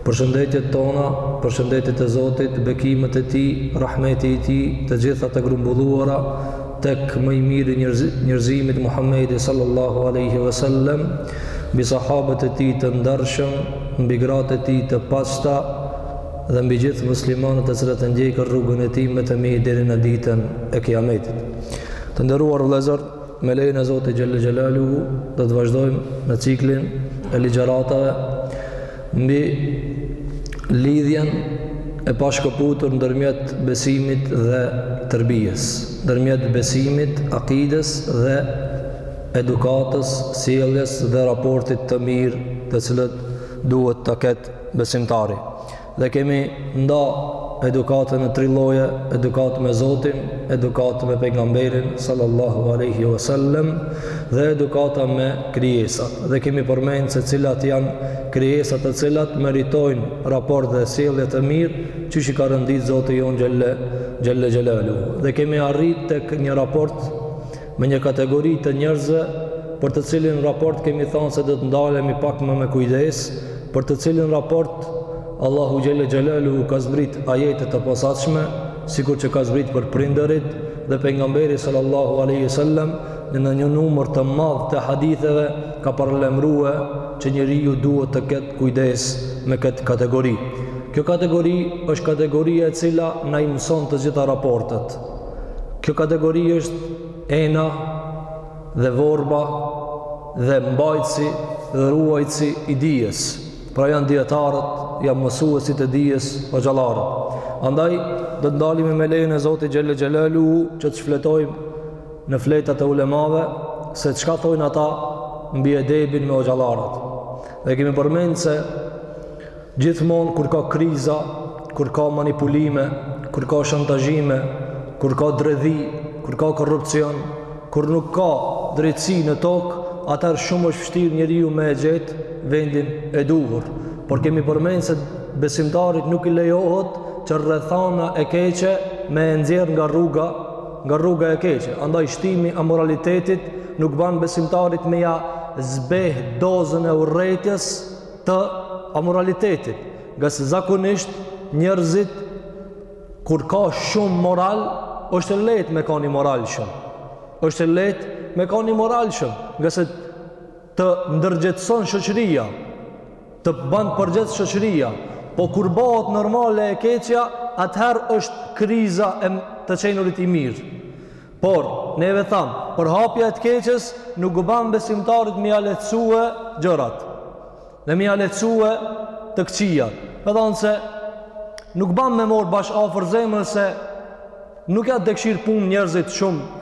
Përshëndetjet tona, përshëndetjet e Zotit, bekimet e Tij, rahmeti i Tij, të gjitha të grumbulluara tek më i miri i njerëzimit Muhammedi sallallahu alaihi wasallam, mbi sahabët e Tij të ndershëm, mbi gratë e Tij të pastra dhe mbi gjithë muslimanët të cilët e ndjekin rrugën e Tij me të mirë deri në ditën e Kiametit. Të nderuar vëllezër, me lejen e Zotit xhelle xhelaluhu do të vazhdojmë në ciklin e ligjëratave mbi lidhjen e pashkëputur ndërmjet besimit dhe tërbijes, ndërmjet besimit, akides dhe edukatës, sjelljes dhe raportit të mirë të cilat duhet t'i ketë besimtari. Dhe kemi nda edukatën në tri lloje, edukatë me Zotin, edukatë me pejgamberin sallallahu alaihi wasallam dhe edukata me krijesat dhe kemi përmend se cilat janë krijesat të cilat meritojnë raport dhe sjellje të mirë siç i ka rendit Zoti jonë xhelle, xhelle xhelaluhu dhe kemi arrit tek një raport me një kategori të njerëzve për të cilin raport kemi thanë se do të ndalemi pak më me kujdes, për të cilin raport Allahu Xhelle Xhelaluhu ka zbrit ajete të posaçme, sikur që ka zbrit për prindërit dhe pejgamberi sallallahu aleyhi sallam, në një numër të madh të haditheve ka paralajmërue që njeriu duhet të ketë kujdes me këtë kategori. Kjo kategori është kategoria e cila na i mëson të gjitha raportet. Kjo kategori është ena dhe vorba dhe mbajtësi dhe ruajtësi i dijes. Pra janë dijetarët, janë mësuesit e dijes, hoxhallarët. Andaj, do të ndalemi me lejen e Zotit Xhelle Xhelaluhu që të shfletojmë në fletat e ulemave se çka thojnë ata mbi edebin me hoxhallarët dhe kemi përmend se gjithmonë kur ka kriza kur ka manipulime kur ka shantazhime kur ka dredhi kur ka korrupsion kur nuk ka drejtësi në tokë atëherë shumë është vështirë njeriu me e gjet vendin e duhur por kemi përmend se besimtarit nuk i lejohet që rrethana e keqe me e nxjerr nga rruga nga rruga e keqe andaj shtimi i amoralitetit nuk ban besimtarit me ja zbeh dozën e urrejtjes të amoralitetit ngase zakonisht njerëzit kur ka shumë moral është e lehtë me kan i moralshëm është e lehtë me kan i moralshëm ngase të ndërgjegjëson shoqëria, të ban përgjegjës shoqëria, po kur bahet normale e keqja, atëherë është kriza e të qenurit i mirë. Por, neve thamë, përhapja e të keqes nuk ban besimtarit me ja lehtësue gjërat. Dhe m'i lehtësue të këqijat. Me thënë se nuk ban me marrë bash afër zemrës se nuk ka dëshirë punë njerëzit shumë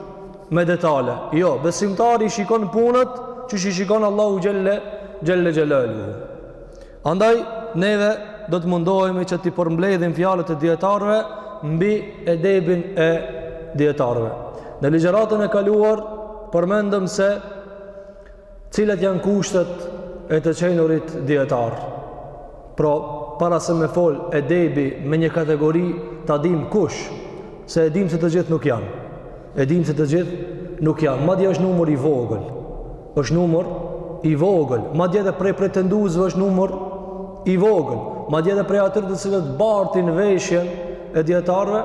me detale. Jo, besimtari shikon punët qysh i shikon Allahu xhelle xhelaluhu. Andaj, neve do të mundohemi që t'i përmbledhim fjalët e dijetarëve mbi edebin e dijetarëve. Në ligjëratën e kaluar, përmendëm se Cilat janë kushtet e të qenurit dijetar? Pra, para se me fol edebi me një kategori, ta dimë kush, se e dimë se të gjithë nuk janë. E dimë se të gjithë nuk janë. Madje është numër i vogël. Është numër i vogël. Madje edhe prej pretenduesve është numër i vogël. Madje edhe prej atyre të cilët bartin veshjen e dijetarëve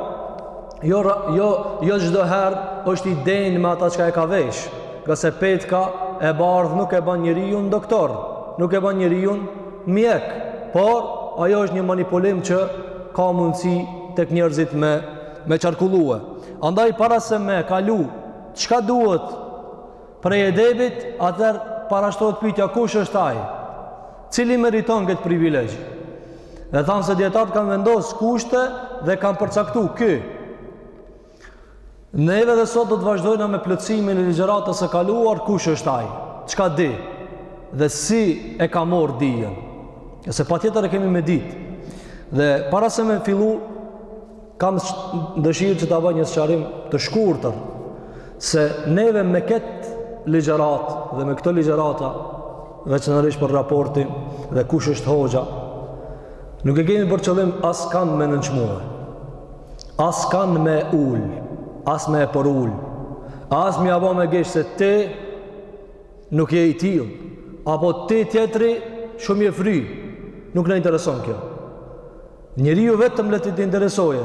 jo çdo herë është i denjë me ata çka e ka vesh. Ngase petka e bardhë nuk e ban njeriun doktor, nuk e ban njeriun mjek, por ajo është një manipulim që ka mundësi tek njerëzit me qarkullue. Andaj para se me kalu, çka duhet Prej edebit, atëherë parashtrohet pyetja kush është ai i cili meriton këtë privilegj? Dhe thamë se dijetarët kanë vendosë kushte dhe kanë përcaktu kë. Neve dhe sot do të vazhdojna me plotësimin e ligjëratës së kaluar kush është ai? Çka di? Dhe si e ka marrë dijen? Se patjetër e kemi me ditë. Dhe para se me fillu, Kam dëshirë që ta bëj një sqarim të shkurtër se neve me këtë ligjëratë dhe me këto ligjërata veçanërisht për raportin dhe kush është hoxha nuk e kemi për qëllim as kënd me nënçmue as kënd me ul as me e përul as me ia ba me gisht se ti nuk je i tillë apo ti tjetri shumë je fry nuk na intereson kjo Njeriun vetëm le ta interesojë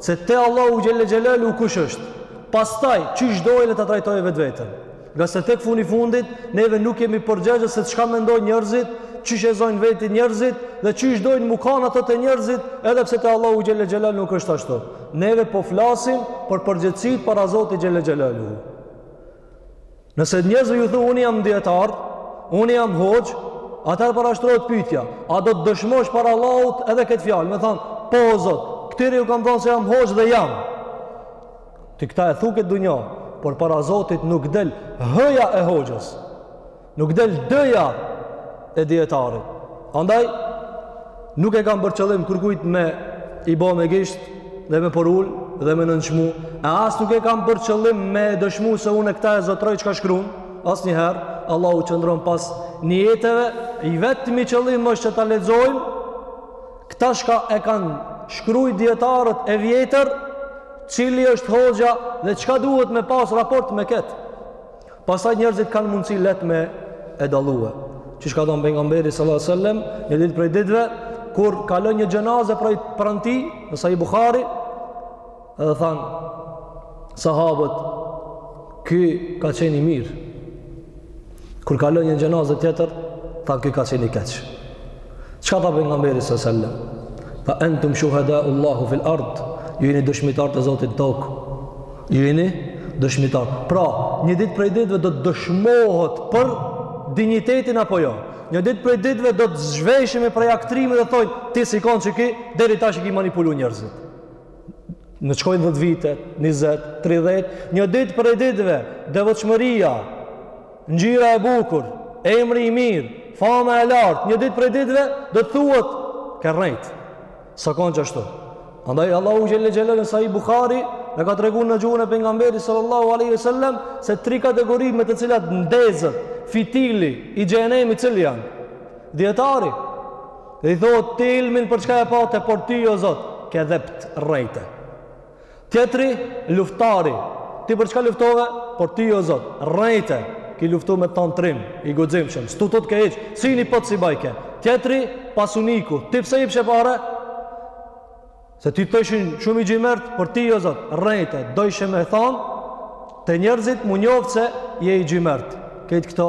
se te Allahu xhelle xhelaluhu kush është. Pastaj qysh do le ta trajtojë vetveten. Ngase tek fundi i fundit neve nuk jemi përgjegjës se çka mendojnë njerëzit, qysh e zojnë vetin njerëzit dhe qysh dojnë m'u kanë ata te njerëzit, edhe pse te Allahu xhelle xhelaluhu nuk është ashtu. Neve po flasim për përgjegjësitë para Zotit xhelle xhelaluhu. Nëse njerëzve ju thu unë jam dijetar, unë jam hoxh, atëherë parashtrohet pyetja, a do të dëshmosh para Allahut edhe këtë fjalë? Me thanë, po o Zot, këtyre ju kam thënë se jam hoxhë dhe jam. Ti këta e thu këtë dunja, por para Zotit nuk del hëja e hoxhës. Nuk del dëja e dijetarit. Andaj Nuk e kam për qëllim kurkujt me i bo me gisht dhe me përul dhe me nënçmu. E as nuk e kam për qëllim me dëshmu se unë këta e zotroj që ka shkrun. Asnjëherë, Allahu qëndron pas nijeteve, i vetmi qëllim është që ta lexojmë, këta çka e kanë shkru dijetarët e vjetër, cili është hoxha dhe çka duhet me pas raport me këtë. Pastaj njerëzit kanë mundësi lehtë me e dallu. Qysh ka thënë pejgamberi sallallahu alajhi wasallam, një ditë prej ditëve kur kalon një xhenaze prej pranë tij, në Sahih Buhari, dhe thanë sahabët, ky ka qenë i mirë. Kur kalon një xhenaze tjetër, thanë ky ka qenë i keq. Çka tha pejgamberi sa selam? Fa antum shuhada Allahu fil ard. Ju jeni dëshmitar të Zotit n'tokë. Ju jeni dëshmitar. Pra, një ditë prej ditëve do të dëshmohet për dinjitetin apo jo. Një ditë prej ditëve do të zhveshemi prej aktrimit dhe thonë ti s'i kon qeky, deri tash i ki manipulu njerëzit. Shkojnë 10 vite, 20, 30, një ditë prej ditëve, devotshmëria, Ngjyra e bukur, emri i mirë, fama e lartë, një ditë prej ditëve do të thuhet ke rrejt. S'o kon qashtu. Andaj Allahu Xhele Xhelaluhu në Sahih Bukhari na ka tregu në gjuhën e pejgamberit sallallahu aleyhi sallam se tri kategori me të cilat ndezet fitili i xhehenemit cilët janë. Dijetari, dhe i thohet ti ilmin për çka e pate, për ty o Zot, kedhebt rrejte. Tjetri, luftari, ti për çka luftove? Për ty o Zot, rrejte, ki luftu me t'thon trim, i guximshëm, s'tu tut ke hiç, s'i nin pesë bajke. Tjetri, pasuniku, ti pse i pshe pare? Se ti ishe shumë xhymert, për ty o Zot, rrejte, dojshe me thonë, te njerëzit m'u njoft se je xhymert. Këtë këto,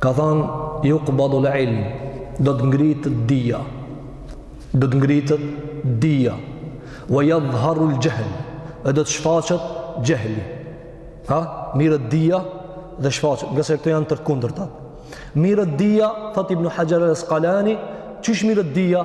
Ka thënë, Yuqbadul ilm, do të ngritet dija, do të ngritet dija, wa yadhharul jahl, dhe do të shfaqet xhehli. Ha, mirret dija dhe shfaqet, ngase këto janë të kundërta. Mirret dija, thotë Ibn Hajar al-Asqalani, qysh mirret dija?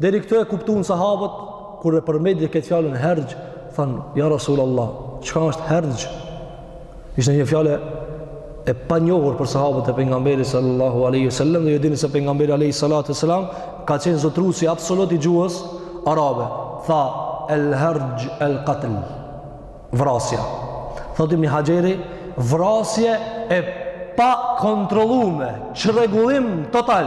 Deri këtu e kuptuan sahabët kur e përmendi këtë fjalën herxh, thanë ja Rasulullah, çka është herxh? Ishte një fjalë e panjohur për sahabët e pejgamberit sallallahu alaihi wasallam dhe ju dini se pejgamberi alaihi salatu wasalam ka qenë zotëruesi absolut i gjuhës arabe. Tha el herxh el qatl. Vrasja. Thotë Ibn Haxheri, vrasje e pakontrollume, çrregullim total.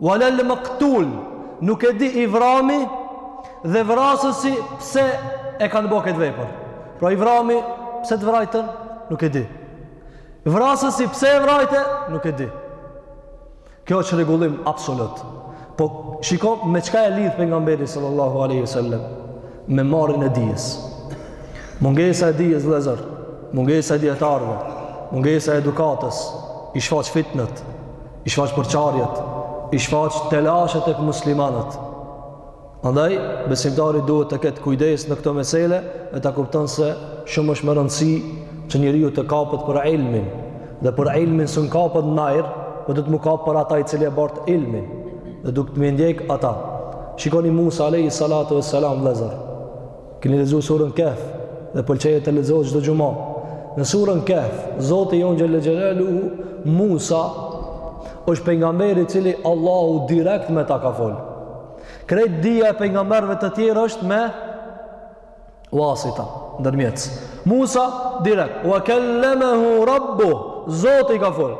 Wala al maqtul, nuk e di i vrami dhe vrasësi pse e kanë bërë këtë vepër. Pra i vrami pse të vrajtën, nuk e di. Vrasësi pse e vrajte, nuk e di. Kjo çrregullim absolut. Po shiko me çka e lidh pejgamberi sallallahu alaihi wasallam me marrjen e dijes. Mungesa e dijes vëllazër, mungesa e dietarëve, mungesa e edukatës i shfaq fitnet. i shfaq përçarjet, i shfaq telashe tek muslimanët. Andaj, besimtari duhet të ketë kujdes në këto mesele e ta kupton se shumë është me rëndësi që njeriu të kapet për ilmin dhe për ilmin s'un kapet n'ajër po duhet m'u kap për ata i cili e bart ilmin dhe duhet me ndjek ata. Shikoni Musa alejhi salatu ue selam vëllezër. Keni lexuar surën Kehf dhe pëlqehet të lexohet çdo xhuma. Në surën Kehf, Zoti jonë xhel-le xhelaluhu Musa është pejgamberi i cili Allahu direkt me ta ka fol. Krejt dija e pejgamberëve të tjerë është me wasita, ndërmjetës. Musa direkt wa kallamahu rabbuhu, Zoti ka fol.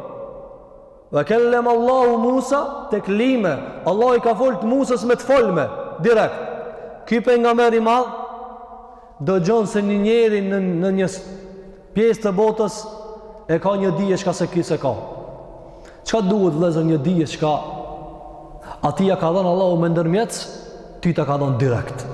Wa kellemallahu Musa teklima, Allahu i ka folë të Musës me të folme, direkt. Ky pejgamber i madh, dëgjon se një njeri në, në një pjesë të botës, e ka një dije çka se ky s'e ka. Çka duhet vëllezër një dije çka, atij ia ka dhënë Allahu me ndërmjetës, ty ta ka dhënë direkt.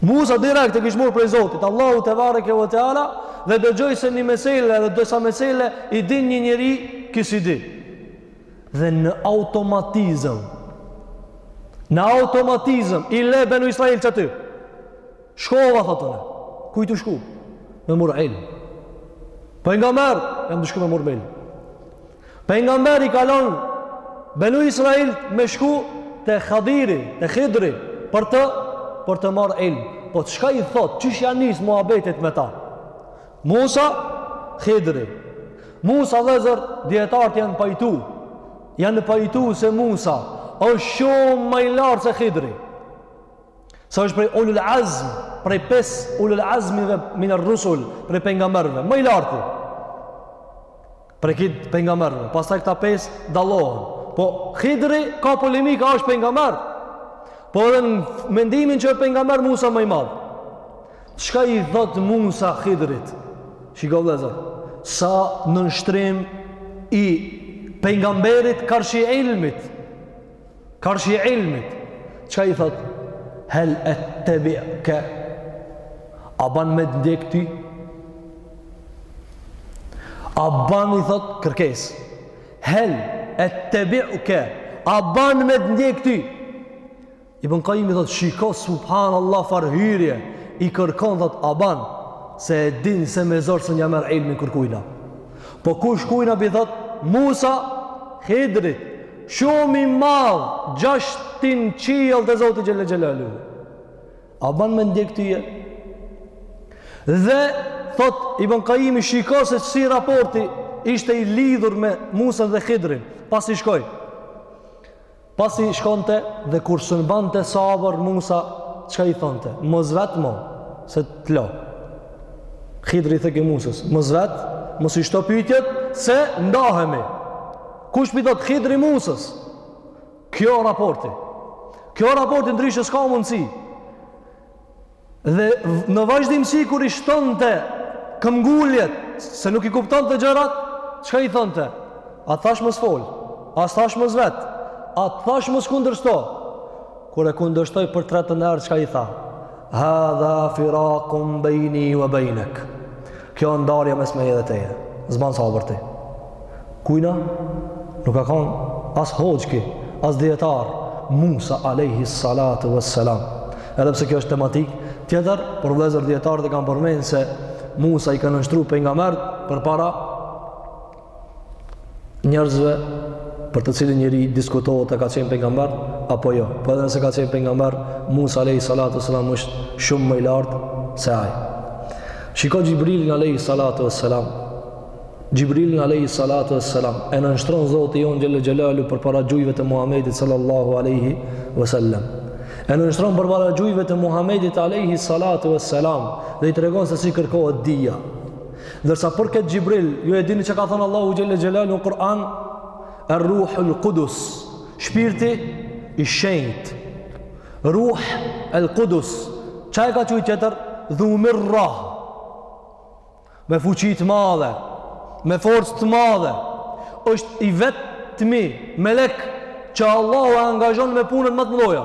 Musa direkt e kish mor prej Zotit, Allahu tebareke ve teala dhe dëgjoi se një mesele dhe disa mesele i din një njeri ky s'i di. Dhe në automatizëm në automatizëm i le Benu Israil qaty. Shkova, thotë unë. Ku je tu shku? Me mur ilm. Pejgamber? Jam tu shku me mur ilm. Pejgamberi ka lënë Benu Israilt me shku te Khadiri, te Khidri për të për të marrë ilm. Po çka i thot, qysh ia nis muhabetit me ta? Musa Khidri. Musa vëllezër dietart janë pajtu. Janë pajtu se Musa është shumë më i lartë se Khidri. Se është prej ulul azm, prej pes ulul azmive minerrusul, prej pejgamberëve, më i larti. Prej krejt pejgamberëve. Pastaj këta pesë dallohen. Po Hidri ka polemika, a është pejgamber? Po edhe në mendimin që e pejgamber Musa më i madh. Çka i thot Musa Hidrit? Shiko vëllezër. Sa nënshtrim i pejgamberit karshi ilmit. Karshi i ilmit, çka i thot? Hel ettebiuke, a ban me të ndjek ty? A ban i thot kërkesë? Hel ettebiuke, a ban me të ndjek ty? Ibn Kajimi thot, shiko subhan Allah çfar hyrje, i kërkon thot, a ban, se e din se me zor s'un ja merr ilmin kërkujna. Po kush kujna pi thot, Musa, Hidrit, Shumë i madh në gjashtin qiell te Zoti Xhelle Xhelaluhu. A ban me ndjek tye? Dhe, thot, Ibn Kajimi shiko se si raporti ishte i lidhur me Musën dhe Hidrin, pasi shkoi. Pasi shkonte dhe kur s'un bante sabër Musa, çka i thonte? Mos vet mo, se të lo. Hidri i thojke Musës, mos vet, mos i shto pytjet, se ndahemi. Kush pi thot Hidri Musës? Ky o raporti. Ky o raporti, ndryshe s'ka mundësi. Dhe në vazhdimësi kur i shtonte këmbnguljet, se nuk i kuptonte gjërat, çka i thonte? A thash mos fol, a thash mos vet, a thash mos kundërshto. Kur e kundërshtoi për të tretën herë çka i tha? Hadha firaqun baini wa bainak. Kjo o ndarja mes meje dhe teje. S'ban sabër ti. Kujna? Nuk ka kan as hoxhë ki, as dietar Musa alayhi salatu wassalam. Edhe pse kjo është tematikë tjetër, por vëllezër dietarët e kanë përmend se Musa, i ka nënshtru pejgamberët përpara njerëzve për të cilin njeri diskutohet a ka qenë pejgamber, apo jo. Po edhe nëse ka qenë pejgamber, Musa Alejhi Salatu ve Selam është shumë më i lartë se ai. Shiko Xhibrilin Alejhi Salatu ve Selam, Xhibrilin Alejhi Salatu ve Selam, e nënshtron Zoti jonë Xhelle Xhelaluhu përpara gjujve të Muhammedit Sallallahu Alejhi ve Selam. E nënshtron përpara gjujve të Muhammedit Alejhi Salatu ve Selam dhe i tregon se si kërkohet dija. Ndërsa për këtë Xhibril, ju e dini ça ka thonë Allahu Xhelle Xhelaluhu në Kur'an, er-ruhul kudus, shpirti i shenjtë, ruh el kudus, ça e ka qujt tjetër, dhu mirrah, me fuqi të madhe, me forcë të madhe, është i vetmi melek që Allahu e angazhon me punët ma të mdhoja.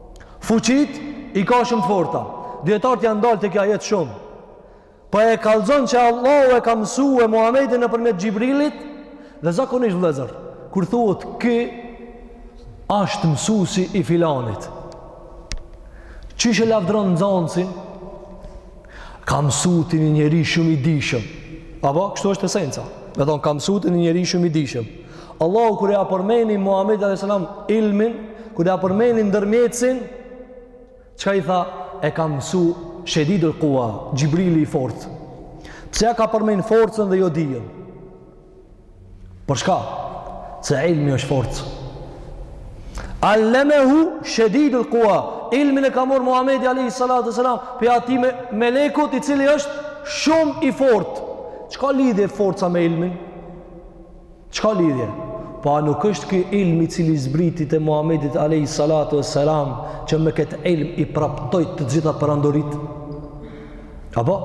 Fuqitë i ka shumë të forta. Dietarët janë ndalë te ky ajet shumë. Po e kallzon që Allahu e ka mësu Muhamedin nëpërmjet Xhibrilit dhe zakonisht vëllazër, kur thuhet ky ashtë mësusi i filanit. Qysh e lavdron nxansin? Kam mësu te një njeri shumë i dijshëm. Apo, kështu është esenca. Me thonë, kam mësu te një njeri shumë i dijshëm. Allahu kur ja përmeni Muhammedit a.s. ilmin, kur ja përmeni ndërmjetësin, çka i tha, e ka mësu shedidul kua, Xhibrili i fortë. Pse ja ka përmen forcën dhe jo dijen? Për çka? Se ilmi është forcë. Allemehu shedidul kua. Ilmin e ka morrë Muhamedi Alejhi Salatu Selam prej atij me, melekut i cili është shumë i fortë. Ç'ka lidhje forca me ilmin? Ç'ka lidhje? Apo nuk është ky ilmi i cili i zbriti Muhammedit Alejhi Salatu Selam që me këtë ilm i praptoi të gjitha perandoritë? Apo,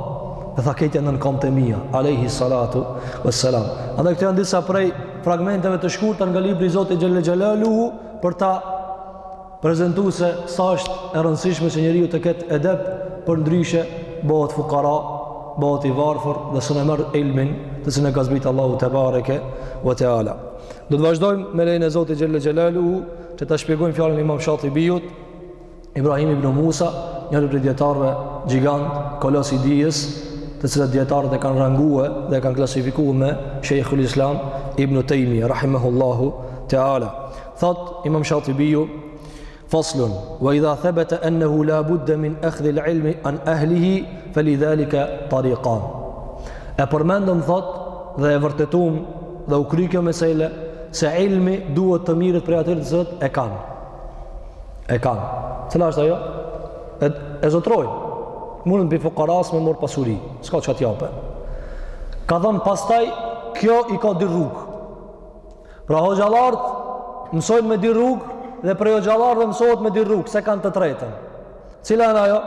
e tha krejt janë nën komë të mija, alejhi salatu ve selam. Andaj këto janë disa prej fragmenteve të shkurta nga libri i Zotit Xhelle Xhelaluhu për ta prezentu se sa është e rëndësishme që njeriu të ketë edep përndryshe bëhet fukara, bëhet i varfër dhe s'un e merr ilmin të cilin e ka zbrit Allahu tebareke ve teala. Do të vazhdojmë me lejen e Zotit Xhelle Xhelaluhu që ta shpjegojmë fjalën e imam Shatibiut Ibrahim ibn Musa, njëri prej dijetarëve gjigant, kolos i dijes, të cilët dijetarët e kanë ranguar dhe e kanë klasifikuar me Sheikhul Islam Ibn Taymije rahimahullahu ta'ala. Thot Imam Shatibiu Faslun, wa idha thabata annahu la budda min akhdhi al-ilmi an ahlihi falidhalika tariqan. E përmendëm thot dhe e vërtetuam dhe u kry kjo mesele se ilmi duhet të mirret prej atyre të cilët e kanë. e kanë. Cila është ajo? E, e zotrojnë. Munden pi fukarasë me morrë pasuri. S'ka çka t'japë. Ka thonë pastaj, kjo i ka dy rrugë. Pra hoxhallarët mësojnë me dy rrugë, dhe prej hoxhallarëve mësohet me dy rrugë, s'e kanë të tretën. Cila është ajo?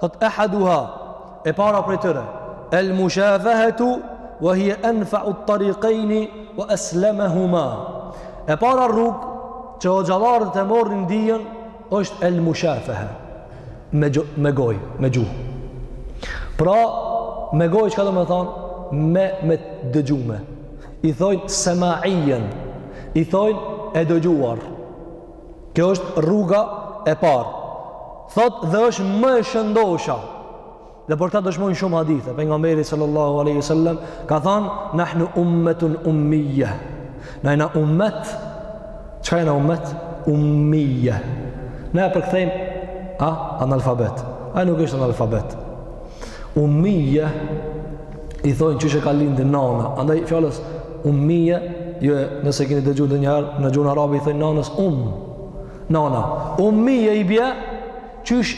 Thot, ehaduha, E para prej tyre, el mushafahetu wa hiya anfa'u at-tariqayn wa aslamahuma. E para rrugë që hoxhallarët e morrin dijen është el mushafaha. Me go, me gojë, me gjuhë. Pra, me gojë çka do me thonë? Me me dëgjume. I thojnë sema'ien. I thojnë e dëgjuar. Kjo është rruga e parë. Thot dhe është më e shëndosha. Dhe për këta dëshmojnë shumë hadithe. Pejgamberi sallallahu aleyhi sallam, ka thanë, nahnu ummetun ummije. Na jena ummet, çka jena ummet? Ummije. Ne e përkthejmë, a, analfabet. Ai nuk është analfabet. Ummije, i thonë qysh e ka lindi nana. Andaj fjalës ummije, jo nëse keni dëgju dhe njëherë, në gjuhën arabe i thonë nanës umm. Nana, ummije i bje, qysh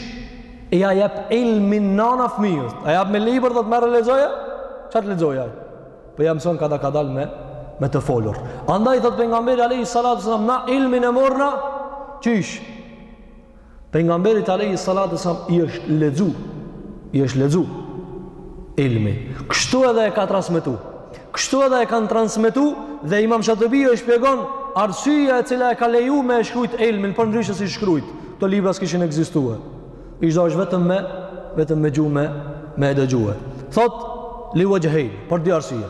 ia jep ilmin nana fëmijës. A jep me libër dhe thotë merre lexoja? Qatë lexoja? Po ia mëson kadal-kadalë me, me të folur. Andaj thotë Pejgamberi alayhi salatu wasalam, na ilmin e morna, qysh Pejgamberit alayhi salatu wasalam i është lexu, i është lexu ilmi. Kështu edhe e ka transmetu. Kështu edhe e kanë transmetu dhe Imam Shatibi e shpjegon arsyeja e cila e ka leju me e shkrujt ilmin, përndryshe s'ish shkrujt. Këto libra s'kishin ekzistue. Ish dashtë vetëm me, vetëm me gjuhë, me e dëgjue. Thotë, li wajhayn, për dy arsye.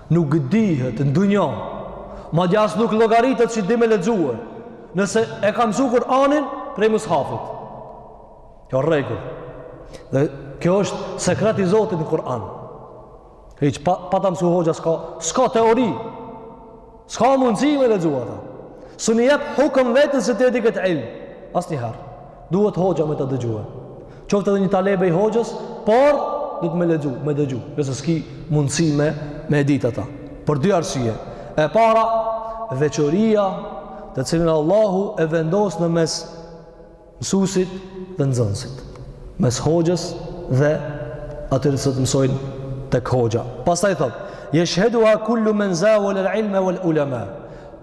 Nuk dihet në dunja, madje as nuk llogaritet që di me lexue, nëse e ka mësu Kur'anin prej mushafit. Kjo rregull. Dhe kjo është sekret i Zotit në Kur'an. Hiç pa, pa ta mësu hoxha s'ka, s'ka teori. S'ka mundësi me lexue ata. S'un i jep hukëm vetes se ti e di këtë ilm. Asnjëherë. Duhet hoxha me të dëgjue. Qoftë edhe një talebe i hoxhës, por duhet me lexu, me dëgju, nëse s'ki mundësi me e ditë ata. Për dy arsye. E para, veçoria të cilën Allahu e vendos në mes mësusit dhe nxënësit. Mes hoxhës dhe atyre që mësojnë tek hoxha. Pastaj thotë, jeshheduha kullu men zawelel ilme wel ulema.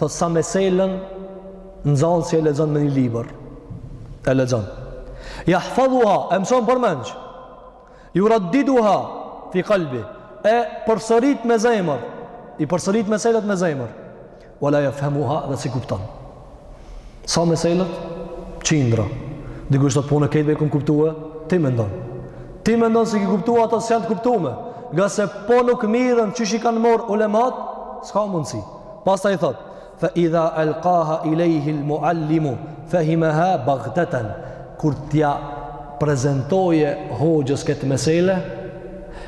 Thotë sa mesele nxënësi e lexon në një libër. E lexon. Yahfazuha, e mëson përmendsh. Yuraddiduha fi qalbi. E përsërit me zemër. I përsërit meselët me zemër. Wala yafhamuha dhe s'i kupton. Sa meselët? Qindra. Dikush thotë po unë këto i kom kuptue, ti mendon. Ti mendon se i ki kuptue ato s'janë të kuptume. Ngase po nuk mirren qysh i kanë marrë ulematë, s'ka mundësi. Pastaj thotë, Fa idha alqaha ilayhi al-muallimu fahimaha baghtatan, kur t'ia prezantojë hoxhës këtë meselë,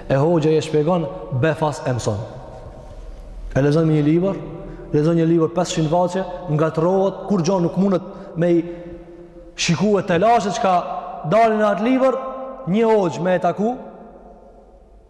e hoxha ia shpjegon befas e mëson. E lexon në një libër, lexon një libër 500 faqe, ngatërrohet, kurrgjo nuk mundet me i shikue telashe çka dalin në atë libër, një hoxhë me e taku,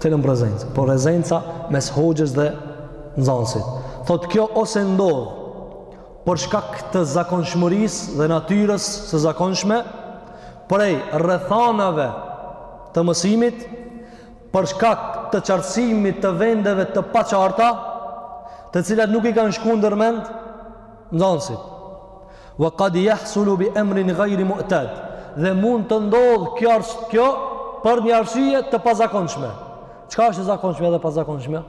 Cilën prezencë? Po prezenca mes hoxhës dhe nxënësit. Thotë kjo ose ndodh për shkak të zakonshmërisë dhe natyrës së zakonshme, prej rrethanave të mësimit, për shkak të qartësimit të vendeve të paqarta, të cilat nuk i kanë shku ndër mend, Nxënësit. Wa qad yahsulu bi amrin ghayr mu'tad. Dhe mund të ndodh kjo kjo për një arsye të pazakonshme. Çka është e zakonshme dhe e pazakonshme?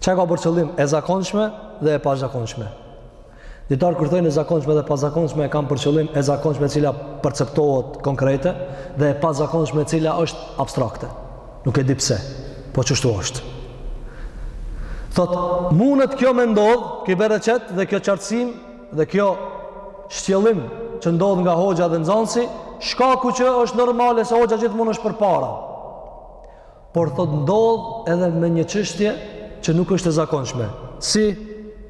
Çka ka për qëllim e zakonshme dhe e pazakonshme? Dijetarët kur thonë e zakonshme dhe e pazakonshme e kanë për qëllim e zakonshme e cila perceptohet konkrete dhe e pazakonshme e cila është abstrakte. Nuk e di pse, po qështu është. Thot, mundet kjo me ndodh, ky bereqet dhe kjo qartësim dhe kjo shtjellim që ndodh nga hoxha dhe nxënësi, shkaku që është normale se hoxha gjithmonë është përpara. Por thot ndodh edhe me një çështje që nuk është e zakonshme. Si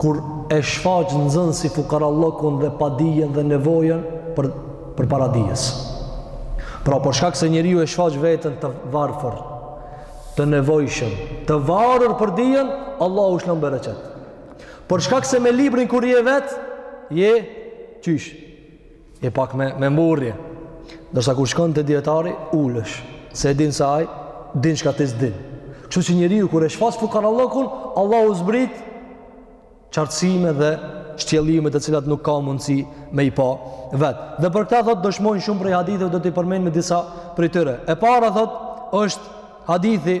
Kur e shfaq nxënësi fukarallëkun dhe padijen dhe nevojën përpara dijes. Pra për shkak se njeriu e shfaq veten të varfër, të nevojshëm, të varur për dijen, Allahu lshon bereqet. Për shkak se me librin kur je vet, je qysh. je pak me me mburrje. Ndërsa kur shkon te dietari, ulësh, se e din se ai din çka ti s'din. Kështu që njeriu kur e shfaq fukarallëkun, Allahu zbrit qartësime dhe shtjellime të cilat nuk ka mundësi me i pa vet. Dhe për këtë thot dëshmojnë shumë prej haditheve do t'i përmendim disa prej tyre. E para thot është hadithi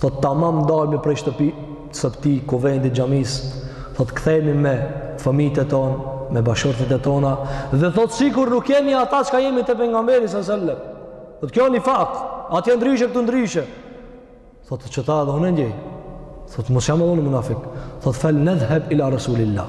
Thot tamam dalmi prej shtëpisë, këtij kuvendit, xhamisë, thot kthehemi me fëmijët e tonë, me bashkëshortet e tona dhe thot sikur nuk jemi ata çka jemi te pejgamberi sallallahu alaihi wasallam. Thot kjo një fakt, atje ndryshe këtu ndryshe. Thot qëta edhe unë ndjej. Thot mos jam edhe unë munafik. Thot fal nedhhab ila rasulillah.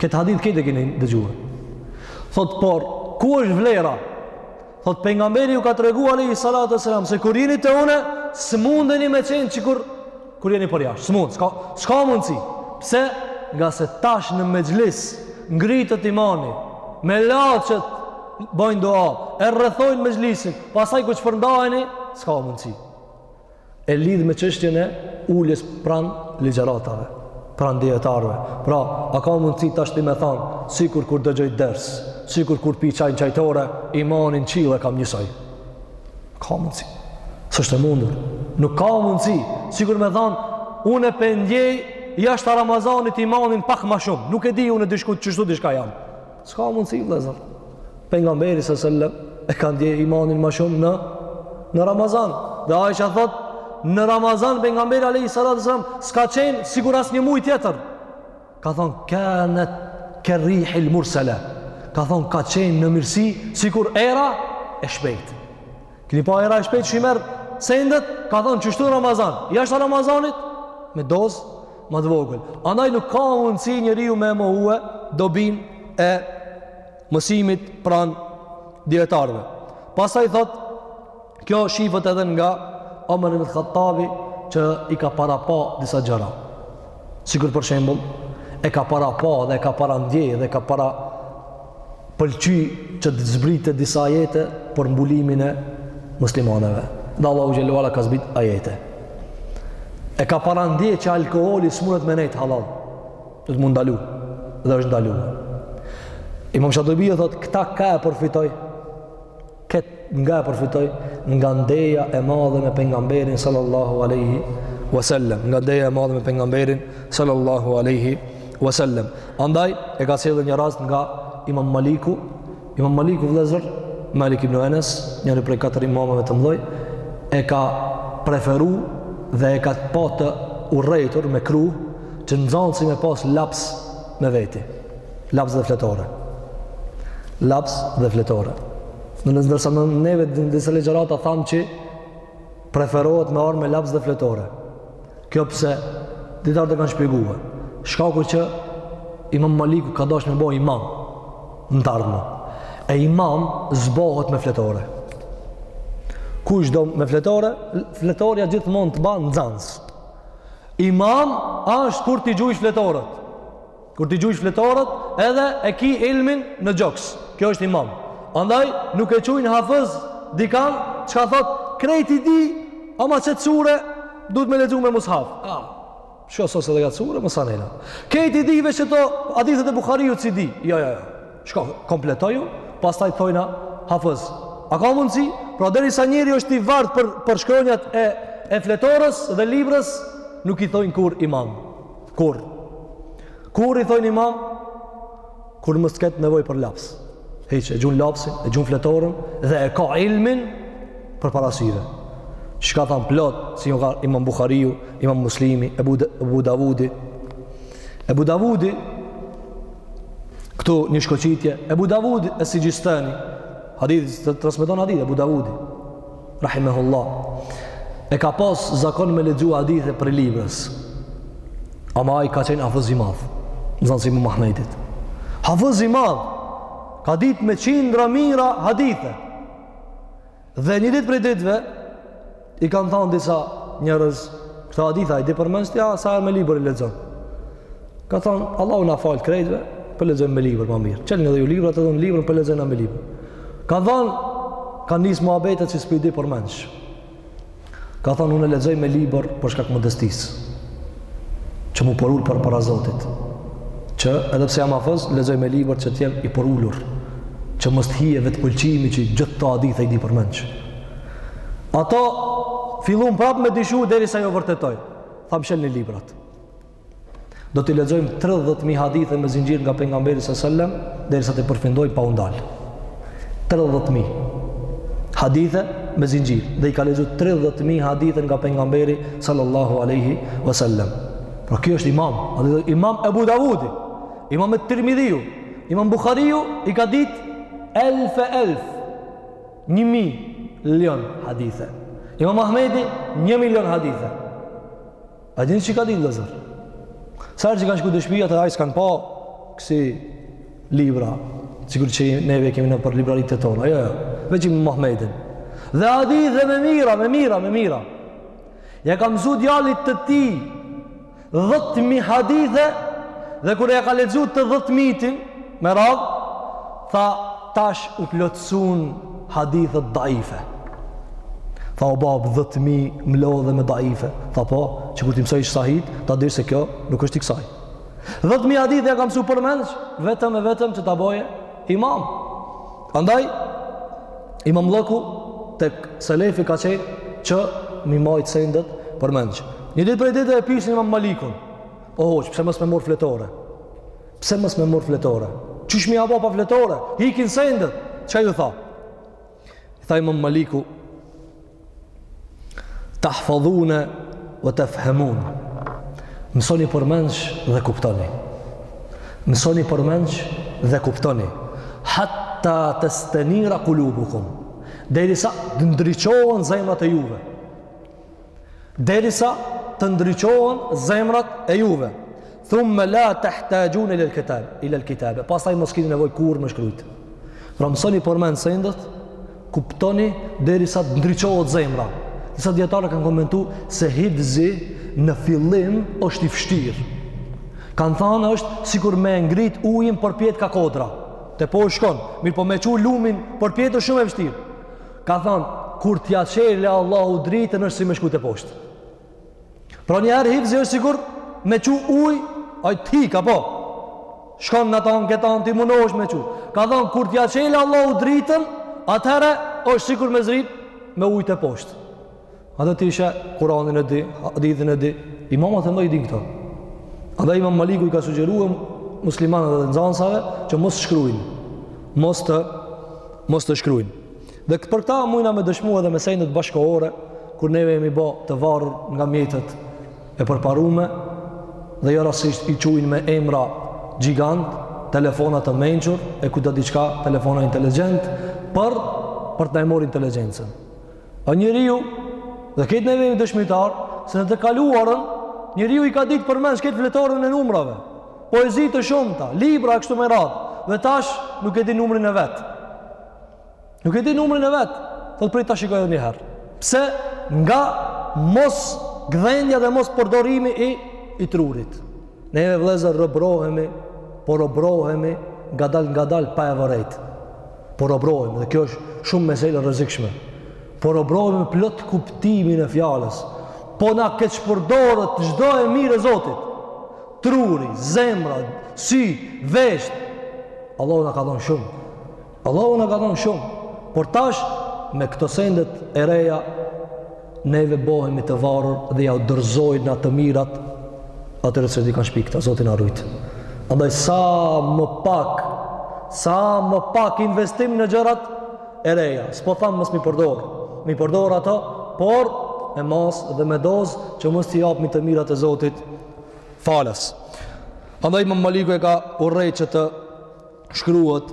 Këtë hadith e keni dëgjuar. Thot, por, ku është vlera? Thot, pejgamberi u ka tregu alejhi salatu ve selam, se kur jeni te unë, s'mundeni me qenë sikur, kur jeni përjashtë, s'mund, s'ka, s'ka mundësi. Pse? Ngase tash në mexhlis, ngritet imani, melaqet, bojnë dua, e rrethojnë mexhlisin, pastaj kur shpërndaheni, s'ka mundësi. e lidh me çështjen e uljes pran ligjëratave, pran dijetarëve. Pra, a ka mundësi tash ti me thanë, sikur kur dëgjoj ders, sikur kur pi çajin çajtore, imanin qi e kam njësoj. Ka mundësi. S'është e mundur. Nuk ka mundësi. Sikur me thanë, unë e po ndjej jashtë Ramazanit imanin pak më shumë. Nuk e di unë dishkut qështu dishka jam. S'ka mundësi vëllazër. Pejgamberi sa selam e ka ndje imanin më shumë në në Ramazan. Dhe Aisha thot në Ramazan pejgamberi alayhi salatu selam s'ka qenë sikur as një muaj tjetër. Ka thon kanet kerrihil mursala. Ka thon ka qenë në mirësi sikur era e shpejtë. Keni pa era e shpejt që i merr sendet, ka thonë qështu n'Ramazan. Jashtë Ramazanit me dozë më të vogël. Andaj nuk ka mundësi njeriu me mohue dobinë e mësimit pranë dijetarëve. Pastaj thotë kjo shifet edhe nga Omer ibn Khattabi që i ka parapa disa gjëra. Sikur për shembull e ka parapa dhe e ka parandje dhe e ka para pëlqy që të zbriten disa ajete për mbulimin e muslimaneve. Dhe Allahu Teala ka zbrit ajete. E ka parandje që alkoholi s'mundet me nejtë hallall. Do t'u ndalu. Dhe është ndalu. Imam Shatibiu thotë, këtë ka e përfitoi? Këtë nga e përfitoi nga ndeja e madhe me pejgamberin sallallahu aleyhi wasallam. Nga ndeja e madhe me pejgamberin sallallahu aleyhi wasallam. Andaj e ka sjellë një rast nga imam Maliku. Imam Maliku vllezër, Malik ibn Enes, njëri prej katër imamëve të mdhaj, e ka preferu dhe e ka pa të urrejtur mekruh që nxansi me pas laps me veti. Laps dhe fletore. Laps dhe fletore. Ndërsa neve në disa ligjërata thamë që preferohet me ardhë me laps dhe fletore. Kjo pse dijetarët kanë shpjeguar. Shkaku që imam Maliku ka dash me bo imam në t'ardhme. E imam s'bohet me fletore. Kush do me fletore, fletorja gjithmonë të ban nxanës. Imam ashtë kur t'i gjujsh fletoret. Kur t'i gjujsh fletoret, edhe e ki ilmin në gjoks. Qiky është imam. Andaj nuk e quajnë hafëz dikan që ka thënë krejt i di, ama qet sure duhet me lexu me mushaf. Ah. Shko sos edhe qat sure masanej eja. Krejt i di veç ato hadithet e Buhariut s'i di. Jo, jo, jo. Shko kompletoju, pastaj thojna hafëz. A ka mundsi? Pra derisa njeri është i varun për për shkronjat e e fletorës dhe librës, nuk i thojnë kurr imam. Kur? Kur i thojnë imam? Kur mos t'ketë nevojë për laps. Hiç, e gjun lapsin, e gjun fletoren dhe e ka ilmin përpara syve. Siç ka thanë plot, si ka Imam Buhariu, Imam Muslimi, Ebu, Ebu Davudi. Ebu Davudi, këtu një shkoqitje, Ebu Davudi es-Sixhistani, hadith, të transmiton hadith, Ebu Davudi. rahimehullah e ka pas zakon me lexu hadithe prej librës ama ai ka qenë hafëz i madh nxansi imam Ahmedit hafëz i madh ka dit me qindra mija hadithe dhe një dit prej ditve i kanë thanë disa njerëz këto hadithe a i di përmendsh a se i me librë i lexon Ka thanë, Allahu na fal krejtve, po lexojmë me libër, ma mirë. Çelni edhe ju librat, edhe në libër, po lexojmë me libër. Ka thanë, ka nis muhabetet, që s'po i di përmendsh. Ka thanë, unë lexoj me libër, për shkak modestisë. Që m'u përul përpara Zotit. Që edhe pse jam hafëz, lexoj me libër që t'jem i përulur. Që mos t'hyje vetëpëlqimi që gjithë ta di, i di përmendsh. Ata fillun prapë me dyshu, derisa jua vërtetoi. Tha mshelni librat. Do t'i lexojmë 30000 hadithe me zinxhir nga pejgamberi salsellem derisa t'i përfundojmë pa u ndal. 30000 hadithe me zinxhir dhe i ka lexu 30000 hadithe nga pejgamberi sallallahu alaihi wasallam. Por kjo është imam, a dhe imam Ebu Davudi, imam et-Tirmidhiu, imam Buhariu i ka dit elf e elf, një milion hadithe. Imam Ahmedi, një milion hadithe. A dini çka di me lexu? Sa herë që kanë shku te shpia te ai s'kanë pa kësi libra, sikur që ne i kemi nëpër librarit e tona, jo, jo, veç imam Ahmedin. Dhe hadithe me mija, me mija, me mija. Ia ka mësu djalit të tij dhetë mijë hadithe dhe kur ia ka lexu të dhetëmijtin, Me radhë, tha, Tash u plotësun hadithet daife. Tha, o babë, dhetë mijë m'lodhe me daife. Tha, po, që kur t'i mësojsh sahiht, ta dish se kjo nuk është i kësaj. Dhetë mijë hadithe ia ka msu përmendsh, vetëm e vetëm që ta boje imam. Andaj, imamllëku te selefi ka qenë që m'i majtë sendet përmendsh. Një ditë prej dite e pysin imam Malikun. O hoxhë, pse mos me marrë fletore? Pse mos me marrë fletore? Qysh me ia ba pa fletore? Hikin sendet. Çka ju tha? I tha Imam Maliku Tahfadhune ve tefhemun Mësoni përmendsh dhe kuptoni Mësoni përmendsh dhe kuptoni Hatta testenira kulubukum Derisa t'ndriçohen zemrat e juve derisa të ndriçohen zemrat e juve. Thumma la tahtajun ila al-kitab, ila al-kitab. Pastaj mos keni nevojë kurrë me shkrujt. Pra mësoni përmend sendet, kuptoni derisa të ndriçohet zemra. Disa dietarë kanë komentu se hifzi në fillim është i vështirë. Kanë thanë është sikur me ngrit ujin përpjetë ka kodra. Teposhtë shkon, mirëpo me çu lumin përpjetë është shumë e vështirë. Ka thanë, kur t'ia çele Allahu dritën është si me shku teposhtë. Pra një herë hifzi është sikur me çu ujë, ai t'hik, apo shkon n'at anë, n'kët anë, ti munohesh me çu. Ka thënë, kur t'ja qele Allahu dritën, atëherë është sikur me zbritë me ujë teposhtë. A de t'ishe Kur'anin e di, hadithin e di, imamat e mëdhoj i din këto. Edhe imam Maliku i ka sugjeruar muslimanëve dhe nxansave që mos t'shkrujn, mos të, mos të shkrujn. Dhe për këta mujna me dëshmu edhe me sejndet bashkëkohore, kur neve jemi bo të varur nga mjetet e përparume, dhe jo rastisht i qujn me emra gjigant, telefona të mençur, e ku ta di çka telefona inteligjent, për, për të na e marrë inteligjencën. O njeriu, dhe këtë neve jemi dëshmitar, se në të kaluarën, njeriu i ka ditë përmendsh krejt fletorën e numrave, poezi të shumta, libra e kështu me radhë, dhe tash nuk e di numrin e vet. Nuk e di numrin e vet, thotë prit ta shikoj edhe njëherë. Pse nga mosgdhendja dhe mospërdorimi i, i trurit. Neve vëllezër robërohemi, po robërohemi ngadal ngadal pa e vërejtë. po robrohem dhe kjo është shumë meselë e rrezikshme. Po robrohem me plot kuptimin e fjalës. Po na keqpërdoret çdo e mirë e Zotit. Truri, zemra, sytë, vesht. Allahu na ka dhënë shumë. Allahu na ka dhënë shumë. Por tash me këto sendet e reja neve bohemi të varur dhe ia u dorëzojmë na të mirat, atyre që i kanë shpikë këta, Zoti na rujtë. Andaj sa më pak, sa më pak investim në gjërat e reja. S'po tham mos m'i përdorë, m'i përdorë ato, por me masë dhe me dozë që mos t'i japmi të mirat e Zotit falas. Andaj imam Maliku e ka urrejt që të shkruhet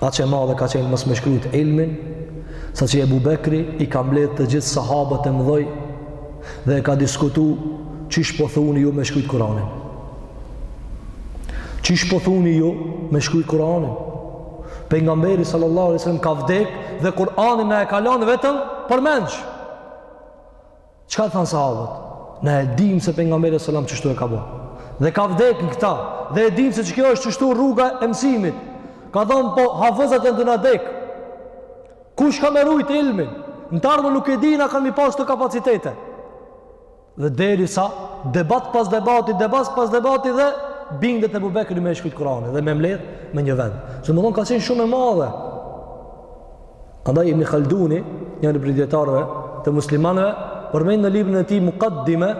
Aq e madhe ka qenë mos me shkrujt ilmin, sa që Ebu Bekri i ka mbledh të gjithë sahabët e mëdhoj dhe e ka diskutu qysh po thuni ju me shkrujt Kuranin. Qysh po thuni ju me shkrujt Kuranin. Pejgamberi sallallahu alajhi sallam ka vdek dhe Kuranin na e ka lanë vetëm përmendsh. Çka thanë sahabët? Na e dimë se pejgamberi sallallahu alajhi wasallam kështu e ka bo. Dhe ka vdek në këta, dhe e dimë se kjo është kështu rruga e mësimit. Ka thënë po hafëzat janë tu na vdek. Kush ka me rujt ilmin? Në të ardhme nuk e di n'a kanë m'i pas këto kapacitete. Dhe derisa debat pas debati, debat pas debati dhe bindet Ebu Bekri me e shkrujt Kurani dhe me mbledh me një vend. Domethonë ka qenë shumë e madhe. Andaj Ibn Khalduni, njëni prej dijetarëve të muslimanëve, përmend në librin e tij Muqaddime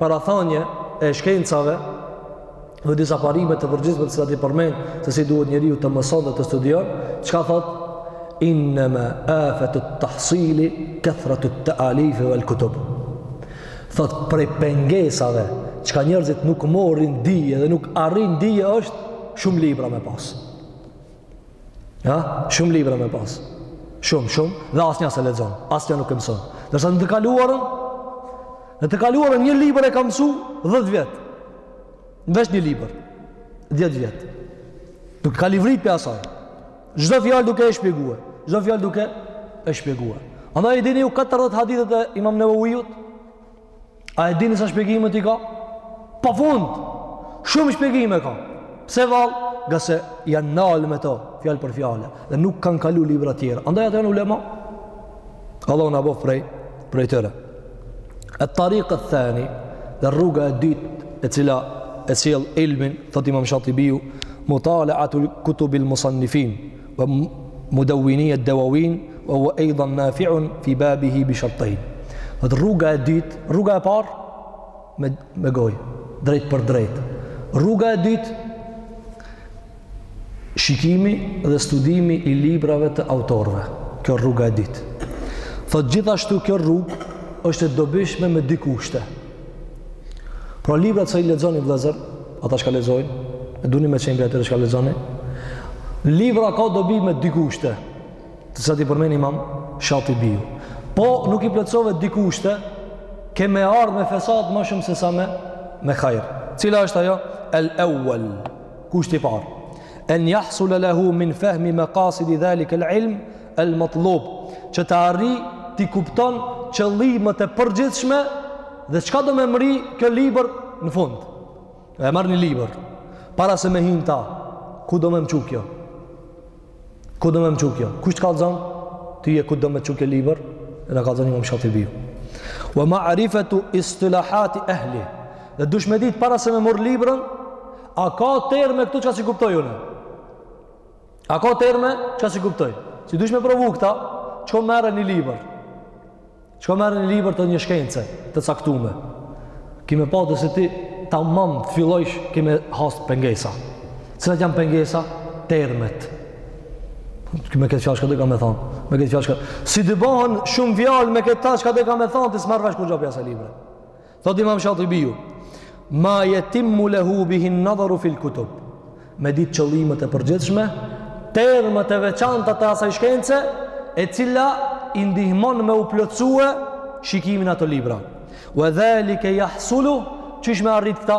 parathanie e shkencave dhe disa parime të përgjithshme të cilat i përmend se si duhet njeriu të mëson dhe të studion, çka thot innama afatu at-tahsili kathratu at-ta'alif wal-kutub. Thot prej pengesave çka njerëzit nuk morrin dije dhe nuk arrin dije është shumë libra me pas. Ja, shumë libra me pasë. Shumë, shumë, dhe asnjë s'e lexon, asnjë nuk e mëson. Ndërsa në të kaluarën, në të kaluarën një libër e ka mësu dhjetë vjet. Veç një libër, dhjetë vjet. Nuk ka livrit për asaj. Çdo fjalë duke e shpjegue. Çdo fjalë duke e shpjegue. Andaj i dini ju 40 hadithet e imam Neveviut, A e dini sa shpjegimet i ka? Pa fund. Shumë shpjegime ka. Pse vallë? Ngase janë nalë me to, fjalë për fjalë, dhe nuk kanë kalu libra tjera. Andaj ata janë ulema. Allahu na boftë prej, prej tyre. Et-tariq eth-thani, dhe rruga e dytë, e cila e sjell ilmin, thot imam Shatibiu, mutaleatu kutubil musannifin, Wa mudawwini ad-dawawin wa huwa aidan nafi'un fi babihi bi shartayn. Thotë rruga e dytë, rruga e parë me me gojë, drejtpërdrejt. Rruga e dytë shikimi dhe studimi i librave të autorëve. Kjo rruga e dytë. Thotë gjithashtu kjo rrugë është e dobishme me dy kushte. Pra librat sa i lexoni vëllezër, ata çka lexojnë, e duni me qenë prej atyre çka lexoni. Libra ka dobi me dy kushte, të cilat i përmend Imam Shatibiu. Po nuk i plotësove dy kushte, ke me ardhë me fesad ma shumë se sa me me khair. Cila është ajo? El awwal. Kushti i parë. En yahsula lahu min fahmi maqasid dhalik al ilm El Matlub, që të arrijë t'i kuptojë qëllimet e përgjithshme dhe çka do me mri kjo libër në fund. E merr një libër, para se me hi n'ta, ku do me më çu kjo? Ku do me më çu kjo? Kush të kallzon tye ku do me çu kjo libër? E na kallzon imam Shatibiu. Ve ma'rifetu istilahati ehli. Dhe duhesh me ditë para se me marrë librën, a ka terme këtu çka s'i kuptoj unë? A ka terme çka s'i kuptoj? Si duhesh me provu këta, çka e merr një libër? Çka e merr një libër të një shkence të caktume? Ki me pa dhe se ti tamam të fillojsh, ki me hasë pengesa. Cilat janë pengesa? Termet. Me këtë fjalë çka deshka me thonë. Me këtë fjalë çka... Si të bëhen shumë fjalë me këtë ta çka deshka me thonë, ti s'merr vesh kurgjo pi asaj libre. Thotë Imam Shatibiu, Ma yatimmu lahu bihi an-nadharu fi al-kutub. Me ditë qëllimet e përgjithshme, termet e veçanta të asaj shkence, e cila i ndihmon me u plotësue shikimi n'ato libra. Wa dhalika yahsulu, qysh me arrit këta?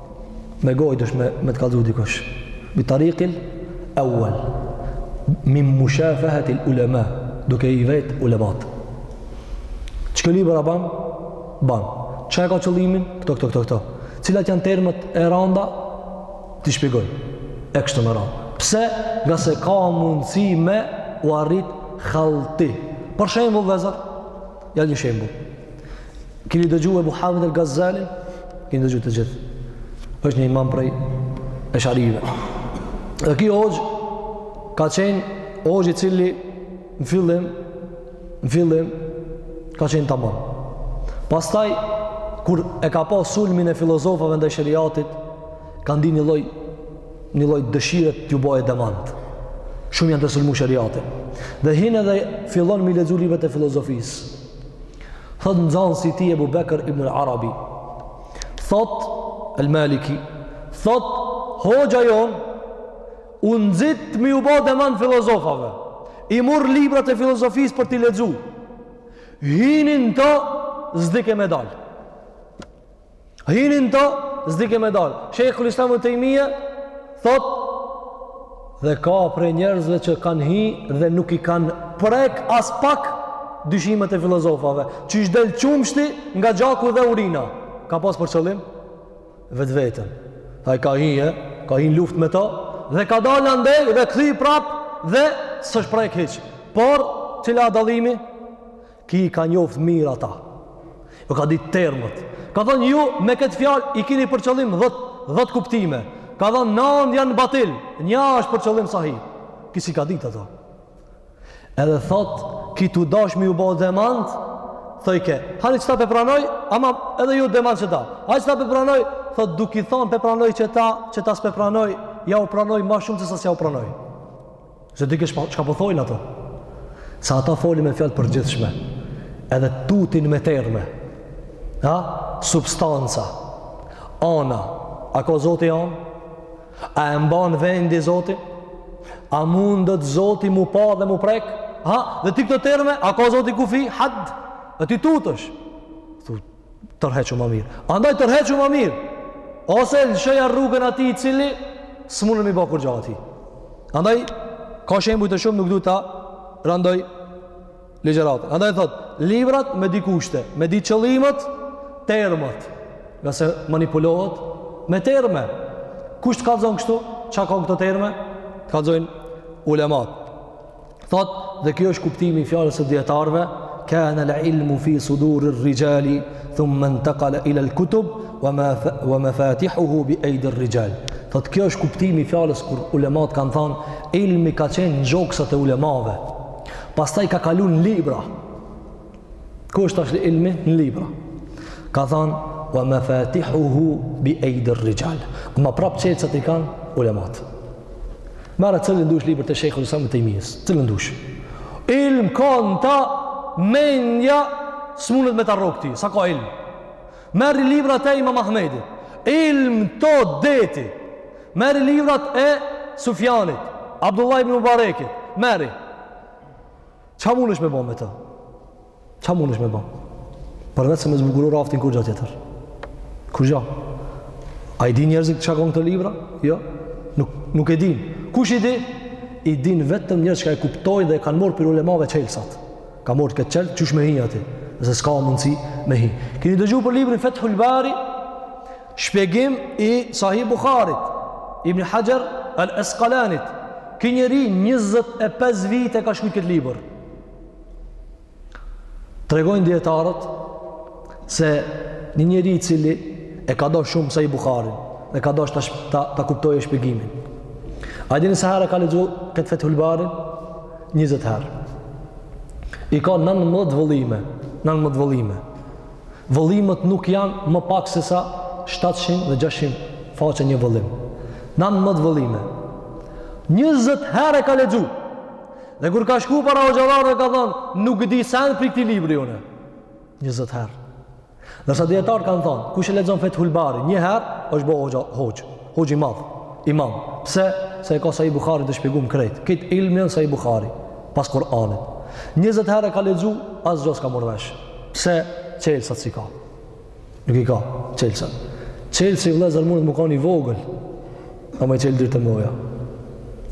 Me gojë është me, me të kalzu dikush. Bi tarikil euel. Min mushafehetil ulema. Duke i vetë ulemat. Qeky libër a ban? Ban. Ça e ka qëllimin? Këto, këto, këto, këto. Cilat janë termet e randa? T'i shpjegojë. E kështu me rend. Pse? Nga se ka mundësi me u arrit khalti. Për shembull, vllezër, ja një shembull. Kini dëgju Ebu Hamid el Gazali? Kini dëgju të gjithë. është një imam prej esharive. Dhe ky hoxhë ka qenë hoxhë i cili në fillim, në fillim ka qenë taman. Pastaj, kur e ka pa sulmin e filozofave ndaj sheriatit, ka ndi një lloj, një lloj dëshiret t'ju bojë demant. Shumë janë tu e sulmu sheriatin. Dhe hin edhe fillon m'i lexu librat e filozofisë. Thot nxënësi i tij Abu Bekr ibn al-Arabi. Thot al-Maliki, thot hoxha jon u nxit me ju bë demant filozofave. I mor librat e filozofisë për t'i lexuar. Hini n'to, s'dike me dal. Hini n'ta, s'dike me dalë. Shejhul islam ibn Tejmije, thot, dhe ka prej njerëzve që kanë hi dhe nuk i kanë prek as pak dyshimet e filozofave. Qysh del qumështi nga gjaku dhe urina. Ka pas për qëllim? Vetveten. Tha ai ka hi, e? Ka hi n'luftë me ta, dhe ka dalë andej dhe kthy prap dhe s'është prek hiç. Por, cili a dallimi? Ky i ka njoftë mirë ata. Ju ka ditë termet. Ka thonë ju me këtë fjalë i kini për qëllim 10, 10 kuptime. Ka thonë nëndë janë batil, nja është për qëllim sahih. Ky s'i ka ditë ata. Edhe thotë, ky tu dasht me ju bo demant, thojke, hani qeta pe pranoj, ama edhe ju demant qeta. Hani qeta pe pranoj, thotë duke i thonë pe pranoj qeta, qeta s'pe pranoj, jau pranoi ma shumë sesa s'jau pranoi. S'e dike çka po thojnë ato? Se ata folin me fjalë përgjithshme, edhe tutin me terme. Ha? Substanca. Ana, a ka Zoti anë? A e mban vendi Zoti? A mundet Zoti m'u pa dhe m'u prek? Ha? Dhe ti këto terme, a ka Zoti kufi? Had? Dhe ti tutesh. Thu, tërhequ më mirë. Andaj tërhequ më mirë. Ose lëshoja rrugën atij i cili s'munen m'i bë kurgja atij. Andaj ka shembuj të shumë nuk du ta randoj ligjëratën. Andaj thot, librat me di kushte, me di qëllimet, termat, nga se manipulohet me terme. Kush të kalzon kështu? Ça ka këto terme? Të kalzojnë ulemat. Thot, dhe kjo është kuptimi i fjalës së dietarëve, kana al-ilmu fi sudur ar-rijali thumma intaqala ila al-kutub wa mafatihuhu bi aidi ar-rijal. Thot, kjo është kuptimi i fjalës kur ulemat kanë thënë, ilmi ka qenë në gjoksat e ulemave. Pastaj ka kaluar në libra. Ku është ilmi? Në libra. Ka thonë, wa mafatihuhu bi aidi ar-rijal. Ama prapë çelësat i kanë ulemat. Merre ti cilin dush libër të Shejhul Islam Tejmijes. Cilin dush. Ilm ka në ta menja s'mundet me ta rrokë ty. Sa ka ilm? Merri librat e Imam Ahmedit. Ilm të deti. Merri librat e Sufjanit. Abdullah ibn Mubarekit. Merri. Ça munesh me bo me to? Ça munesh me bo? Përveç se me zbukuru raftin kurgjo tjetër. Kurgjo. A i di njerëzit çka ka n'këto libra? Jo, nuk, nuk e dinë. Kush i di? I din vetëm njerëz që e kuptojnë dhe e kanë marrë prej ulemave çelsat. Ka marrë këtë çelës, qysh me hi aty? Dhe se s'ka mundësi me hi. Kini dëgju për librin Fethul Bari, Shpjegim i Sahih Bukharit, Ibn Hajar al-Asqalanit, Ky njeri 25 vite ka shkrujt këtë libër. Tregojnë dietarët se një njeri i cili e ka dasht shumë Sahih Bukharin, e ka dasht ta ta kuptojë shpjegimin. A e dini sa herë ka lexu këtë Fethul Barin? 20 herë. I ka 19 vëllime, 19 vëllime. Vëllimet nuk janë më pak se sa shtatëqind dhe gjashtëqind faqe një vëllim. Nëntëmbëdhjetë vëllime. Njëzet herë e ka lexu. Dhe kur ka shku para hoxhallarëve ka thonë, nuk di sen prej këti libri une. Njëzet herë. Nërsa dietarët kanë thonë, kush e lexon Fethul Bari, një herë, është bo hoxha, hoxhë, hoxhë i madh, imam. Pse? Se e ka Sahih Bukhari të shpjegum krejt. Krejt ilmin Sahih Bukhari, pas Kur'anit. Njëzet herë e ka lexu, asgjo s'ka marrë vesh. Pse? Çelësat s'i ka. Nuk i ka çelësat. Çelësi vëllazër mundet me kon i vogël. Ama i çel dyrt e mdhoja.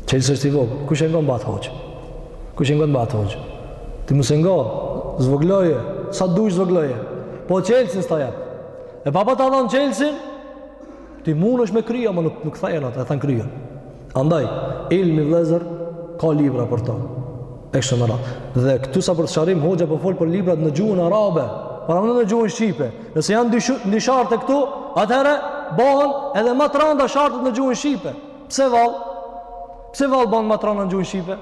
Çelësi është i vogël. Kush e ngon at hoxhë? Kush e ngon at hoxhë? Ti mos e ngo. Zvogloje, sa dush zvogloje. Po çelësin s'ta jap. E pa pa ta dhon çelësin, Ti munesh me krye, ama nuk, nuk thehen ato, e then kryen. Andaj, ilmi vllezër, ka libra për to. E kështu merret. Dhe këtu sa për sqarim, hoxha për po fol për librat në gjuhën arabe, parameno në gjuhën shqipe. Nëse janë dy, dy sharte këtu, atëherë, bohen edhe më të randa shartet në gjuhën shqipe. Pse vallë? Pse vallë bohen më të randa në gjuhën shqipe?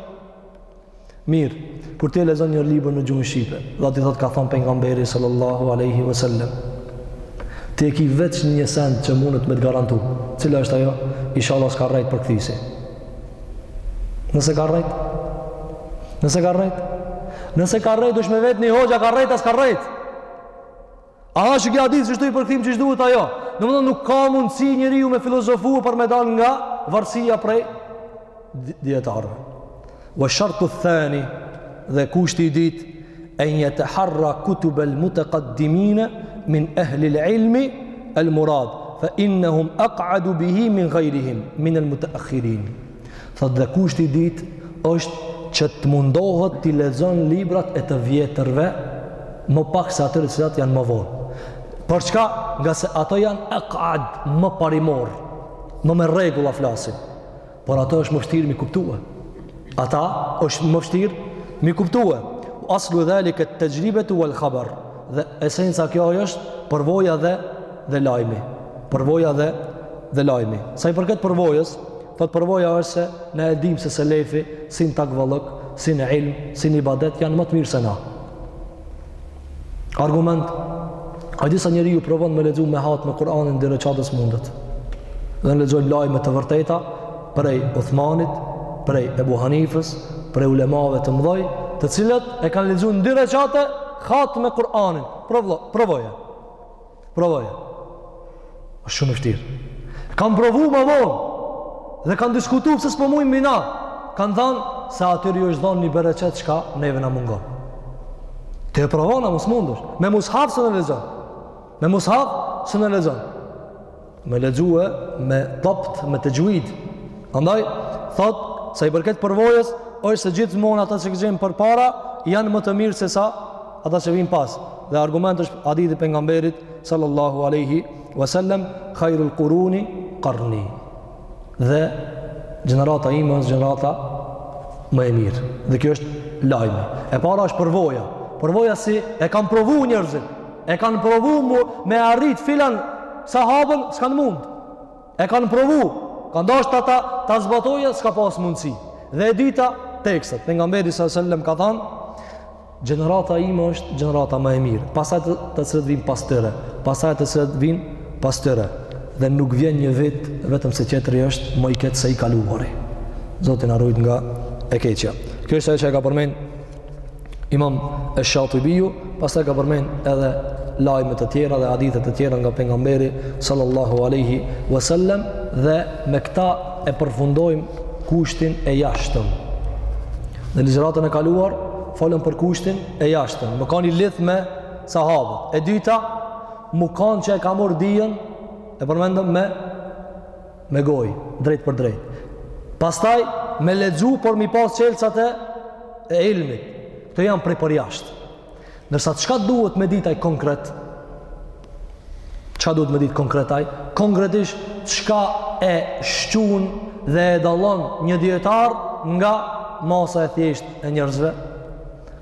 Mirë, kur ti e lexon një libër në gjuhën shqipe, dhe aty thotë ka thënë pejgamberi sallallahu alaihi wasallam. Ti e ke veç një send që mundet me të garantu. Cila është ajo? Inshallah s'ka rrejt përkthysi. Nëse ka rrejt? Nëse ka rrejt? Nëse ka rrejt ec me vet një hoxha ka rrejt a s'ka rrejt. A është kjo hadith qysh ky përkthim qysh duhet ajo? Domethënë nuk ka mundësi njeriu me filozofu për me dal nga varësia prej dietarëve. Wa shartu thani dhe kushti i dytë e një të harra kutub el mutaqaddimina min ahli el ilmi el murad fa innahum aq'adu bihi min ghayrihim min el mutaakhirin. Thotë dhe kushti i dytë është që të mundohet t'i lexon librat e të vjetërve më pak se atyre të cilat janë më vonë. Për çka? Nga se ato janë aqad, më parimor, më me rregulla flasin. Por ato është më vështirë mi kuptue. Ata është më vështirë mi kuptue. Wa aslu dhalike et-texhribetu wal-khabar. Dhe esenca kjo është përvoja dhe dhe lajmi. Përvoja dhe dhe lajmi. Sa i përket përvojës, thot përvoja është se ne e dimë se selefi si në takvallëk, si në ilm, si në ibadet janë më të mirë se na. Argument a di sa njeriu provon me lexu me hatme Kur'anin n'dy reqate s'mundet dhe ne lexojmë lajme të vërteta prej Uthmanit, prej Ebu Hanifës, prej ulemave të mdhoj, të cilët e kanë lexu në dy reqate hatme Kur'anin. Provoje. Provoje. Është shumë e vështirë. Kanë provu më vonë. Dhe kanë diskutu pse s'po mujmë na. Kanë thanë se atyre ju është dhonë një bereqet çka neve na mungon. Ta provojmë na, mos mundur. Me mushaf s'e lexon. Me mushaf s'e lexon. me lexue më dobët me texhvid andaj thot sa i përket përvojës është se gjithmonë ata që qenë përpara janë më të mirë se sa ata që vijnë pas dhe argument është hadithi i pejgamberit sallallahu aleyhi wasallam khairul kuruni karni dhe gjenerata ime është gjenerata më e mirë dhe kjo është lajme e para është përvoja përvoja si e kanë provu njerëzit E kanë provu mu, me arrit filan sahabën, s'kanë mund. E kanë provu, kanë dasht ta, ta, ta zbatojnë, s'ka pas mundësi. Dhe e dyta, tekstet, pejgamberi s'sellem ka thanë, gjenerata ime është gjenerata më e mirë, pastaj të, të cilët vijnë pas tyre, pastaj të cilët vijnë pas tyre, dhe nuk vjen një vit, vetëm se tjetri është më i keq se i kaluari. Zoti na rujt nga e keqja. Kjo është çka e ka përmen, Imam Esh-Shatibiu pastaj ka përmend edhe lajme të tjera dhe hadithe të tjera nga pejgamberi sallallahu alaihi wasallam dhe me këta e përfundojmë kushtin e jashtëm. Në ligjëratën e kaluar folëm për kushtin e jashtëm. Më kanë lidh me sahabët. E dyta, me kanë që e ka marrë dijen e përmendëm me me gojë drejtpërdrejt pastaj me lexu por m'i pas çelësat e e ilmit këto janë prej përjashtë nërsa çka duhet me dit ai konkret çka duhet me ditë konkret ai konkretisht çka e shqun dhe e dallon një dijetar nga masa e thjeshtë e njerëzve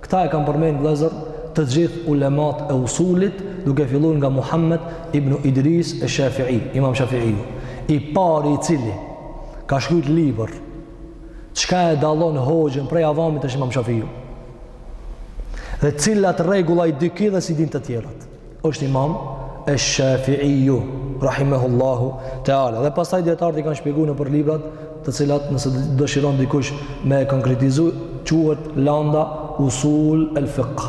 Këta e kanë përmend vëllezër të gjithë ulemat e usulit, duke filluar nga Muhammed ibn Idris e Shafi'i, Imam Shafi'i, i pari i cili ka shkruar libër. Çka e dallon hoxhën prej avamit është Imam Shafi'i. Dhe cilat rregulla i di ky dhe s'i dinë të tjerët. është imam Esh-Shafi'iu, rahimehullahu teala. Dhe pastaj dijetarët i kanë shpjegu nëpër librat të cilat nëse dëshiron dikush me e konkretizu, quhet landa usul el fiqh.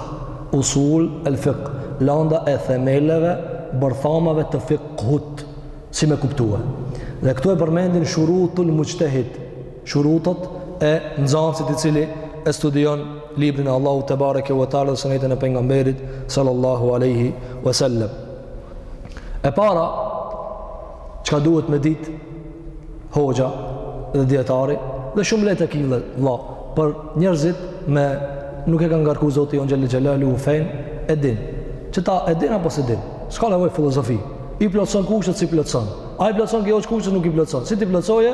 Usul el fiqh. Landa e themeleve, bërthamave të fiqhut, si me kuptu. Dhe këtu e përmendin shurutul muxhtehid, shurutet e nxënësit i cili e studion librin e Allahut tebareke ve teala dhe sunetin e pejgamberit sallallahu alaihi wasallam e para çka duhet me dit hoxha dhe dijetari dhe shumë lehtë e ki vlla për njerëzit me nuk e ka ngarku Zoti jonë xhelle xhelalu në fen e din që ta e din apo s'e din s'ka nevojë filozofi i plotëson kushtet s'i plotëson a i plotëson ky kushtet nuk i plotëson si t'i plotësojë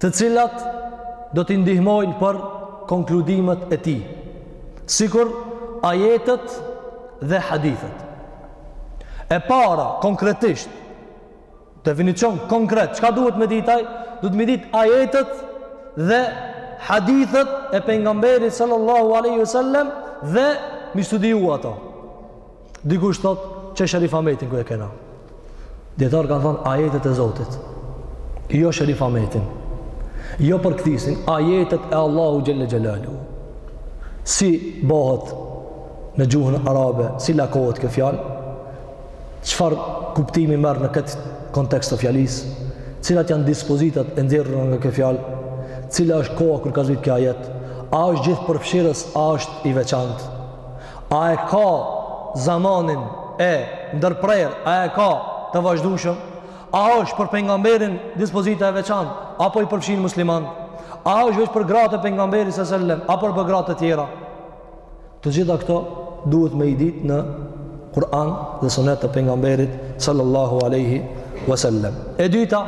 të cilat do t'i ndihmojnë për konkludimet e tij, sikur ajetet dhe hadithet. E para, konkretisht, definicion konkret, çka duhet me dit ai? Duhet me dit ajetet dhe hadithet e pejgamberit sallallahu alaihi wasallam dhe m'i studiu ato. Dikush thot, qe Sherif Ahmetin ku e kena? Dijetarët kanë thon ajetet e Zotit. Jo Sherif Ahmetin. Jo përkthysin, ajetet e Allahu xhelle xhelalu. Si bëhet në gjuhën arabe, si lakohet kjo fjalë? Çfarë kuptimi merr në këtë kontekst të fjalisë? Cilat janë dispozitat e nxjerrura nga kjo fjalë? Cila është koha kur ka zbrit ky ajet? A është gjithëpërfshirës, a është i veçantë? A e ka zamanin e ndërprerë, a e ka të vazhdueshëm? A është për pejgamberin dispozita e veçantë apo i përfshin muslimanët? A është vetëm për gratë e pejgamberit alejhi selam apo për gratë e tjera? Të gjitha këto duhet me i ditë në Kur'an dhe Sunet të pejgamberit sallallahu alaihi wasallam. E dyta,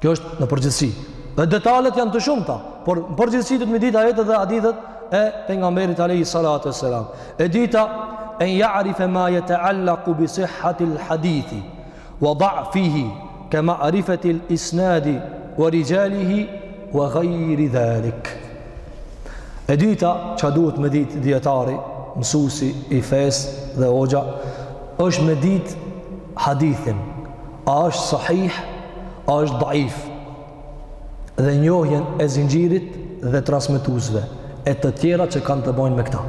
Kjo është në përgjithësi. Dhe detalet janë të shumta, por në përgjithësi duhet me ditë ajetet dhe hadithet e pejgamberit alayhi salatu wassalam. E dyta an ya'rif ma yata'allaq bi sihhati al-hadith wa da'fihi ka ma'rifati al-isnad wa rijalihi wa ghayr dhalik. E dyta çka duhet me ditë dietari, mësuesi i fesë dhe hoxha është me ditë hadithin, a është sahih, a është daif, dhe njohjen e zinxhirit dhe transmetuesve, e të tjera që kanë të bojnë me këta.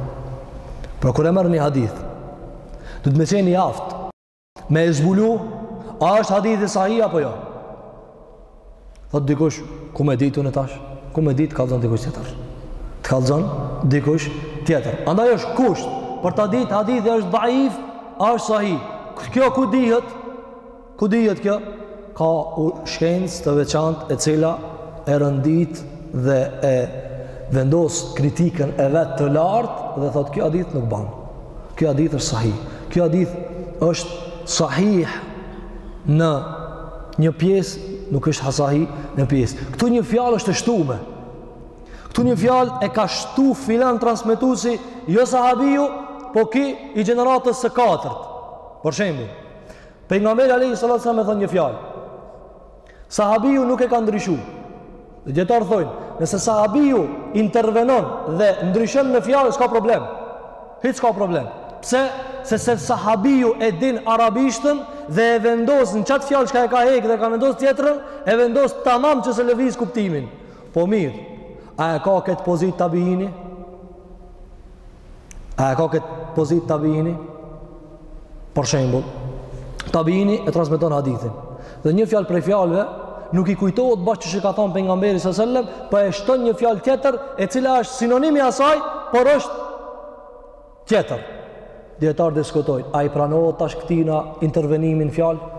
Pra kur e merr një hadith, duhet me qenë i aftë, me e zbulu, a është hadithi sahih, apo jo? Thotë dikush, ku me ditë unë tash? Ku me ditë, t'kallxon dikush tjetër. Të kallxon dikush tjetër. Andaj është kusht, për ta ditë hadithi është daif, a është sahih. Kjo ku dihet? Ku dihet kjo? Ka shkencë të veçantë e cila e rendit dhe e vendos kritikën e vet të lartë dhe thotë kjo hadith nuk ban. Kjo hadith është sahi. Kjo hadith është sahih në një pjesë, nuk është sahih në pjesë. Këtu një fjalë është e shtume. Këtu një fjalë e ka shtu filan transmetuesi, jo sahabiu, po ky i gjeneratës së katërt. Për shembull, pejgamberi alayhi salatu wassalam e thotë një fjalë. Sahabiu nuk e ka ndryshu. Dhe dijetarët thojnë, nëse sahabiu intervenon dhe ndryshon në fjalë, s'ka problem. Hiç s'ka problem. Pse? Se se sahabiu e din arabishten dhe e vendos në qat fjalë çka e ka hekë dhe ka vendos tjetrën, e vendos tamam që s'e lëviz kuptimin. Po mirë, a e ka këtë pozitë tabiini? A e ka këtë pozitë tabiini? Për shembull, tabiini e transmeton hadithin. Dhe një fjalë prej fjalëve nuk i kujtohet bash qysh e ka thanë pejgamberi alejhi selam, po e shton një fjalë tjetër e cila është sinonim i asaj, por është tjetër. Dijetarët diskutojnë, a i pranohet tash këtina intervenimi n'fjalë?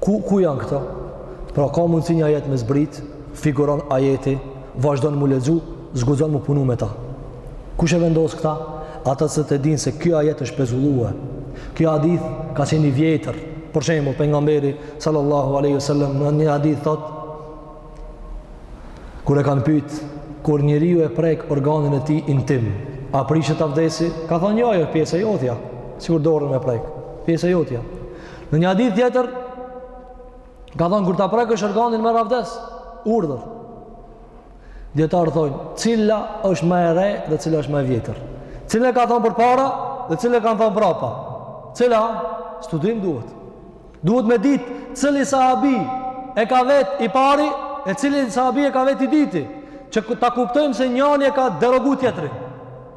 Ku, ku janë këto? Pra ka mundësi një ajet me zbrit, figuron ajeti, vazhdon mu lexu, s'guxon mu punu me ta. Kush e vendos këta? Ata cilët e dinë se kjo ajet është pezullue. Kjo hadith ka qenë i vjetër. Për shembull, Pejgamberi, sallallahu aleyhi sallam, në një hadith thotë, kur e kanë pytë, kur njeriu e prek organin e tij intim, a prishet avdesi? Ka thonë, jo, ajo pjesë e jotja, sikur dorën me prekë, pjesë e jotja. Në një hadith tjetër ka thënë kur ta prekësh organin merr avdes, urdhër. Dijetarët thonë, cila është më e re dhe cila është më e vjetër. Cila ka thënë përpara dhe cila ka thënë prapa. Cila, studim duhet. Duhet me ditë cili sahabi e ka vet i pari e cili sahabi e ka vet i dyti, që ta kuptojmë se njani e ka derogu tjetrin.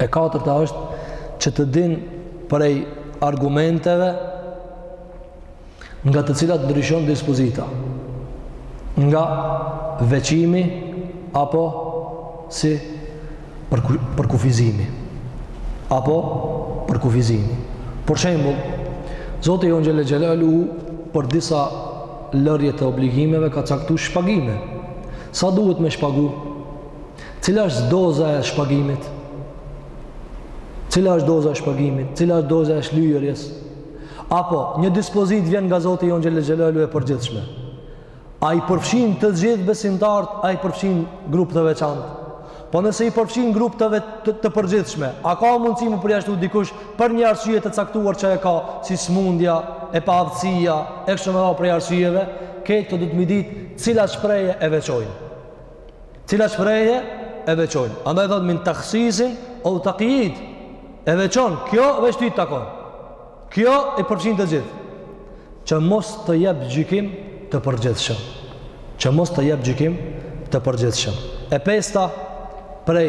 E katërta është që të din prej argumenteve nga të cilat ndryshon dispozita. Nga veçimi apo si përkufizimi. Apo përkufizimi. Për shembull, Zoti jonë Xhele Xhelaluhu për disa lërje të obligimeve ka caktu shpagime. Sa duhet me shpagu? Cila është doza e shpagimit? Cila është doza e shpagimit? Cila është doza e shlyerjes? Apo, një dispozitë vjen nga Zoti jonë Xhele Xhelaluhu e përgjithshme. A i përfshin të gjithë besimtarët, a i përfshin grup të veçantë? Po nëse i përfshin grup të, të, të përgjithshme, a ka mundësi mu përjashtu dikush për një arsye të caktuar që e ka, si smundja, e paaftësia, e kështu me radhë prej arsyeve, këto duhet me i ditë cila shprehje e veçojnë. Cila shprehje e veçojnë? Andaj thotë min takhsisin aw taqyid. E veçon, kjo veç ty të takon. Kjo i përfshin të gjithë. Që mos të jep gjykim të përgjithshëm. Që mos të jep gjykim të përgjithshëm. E pesta prej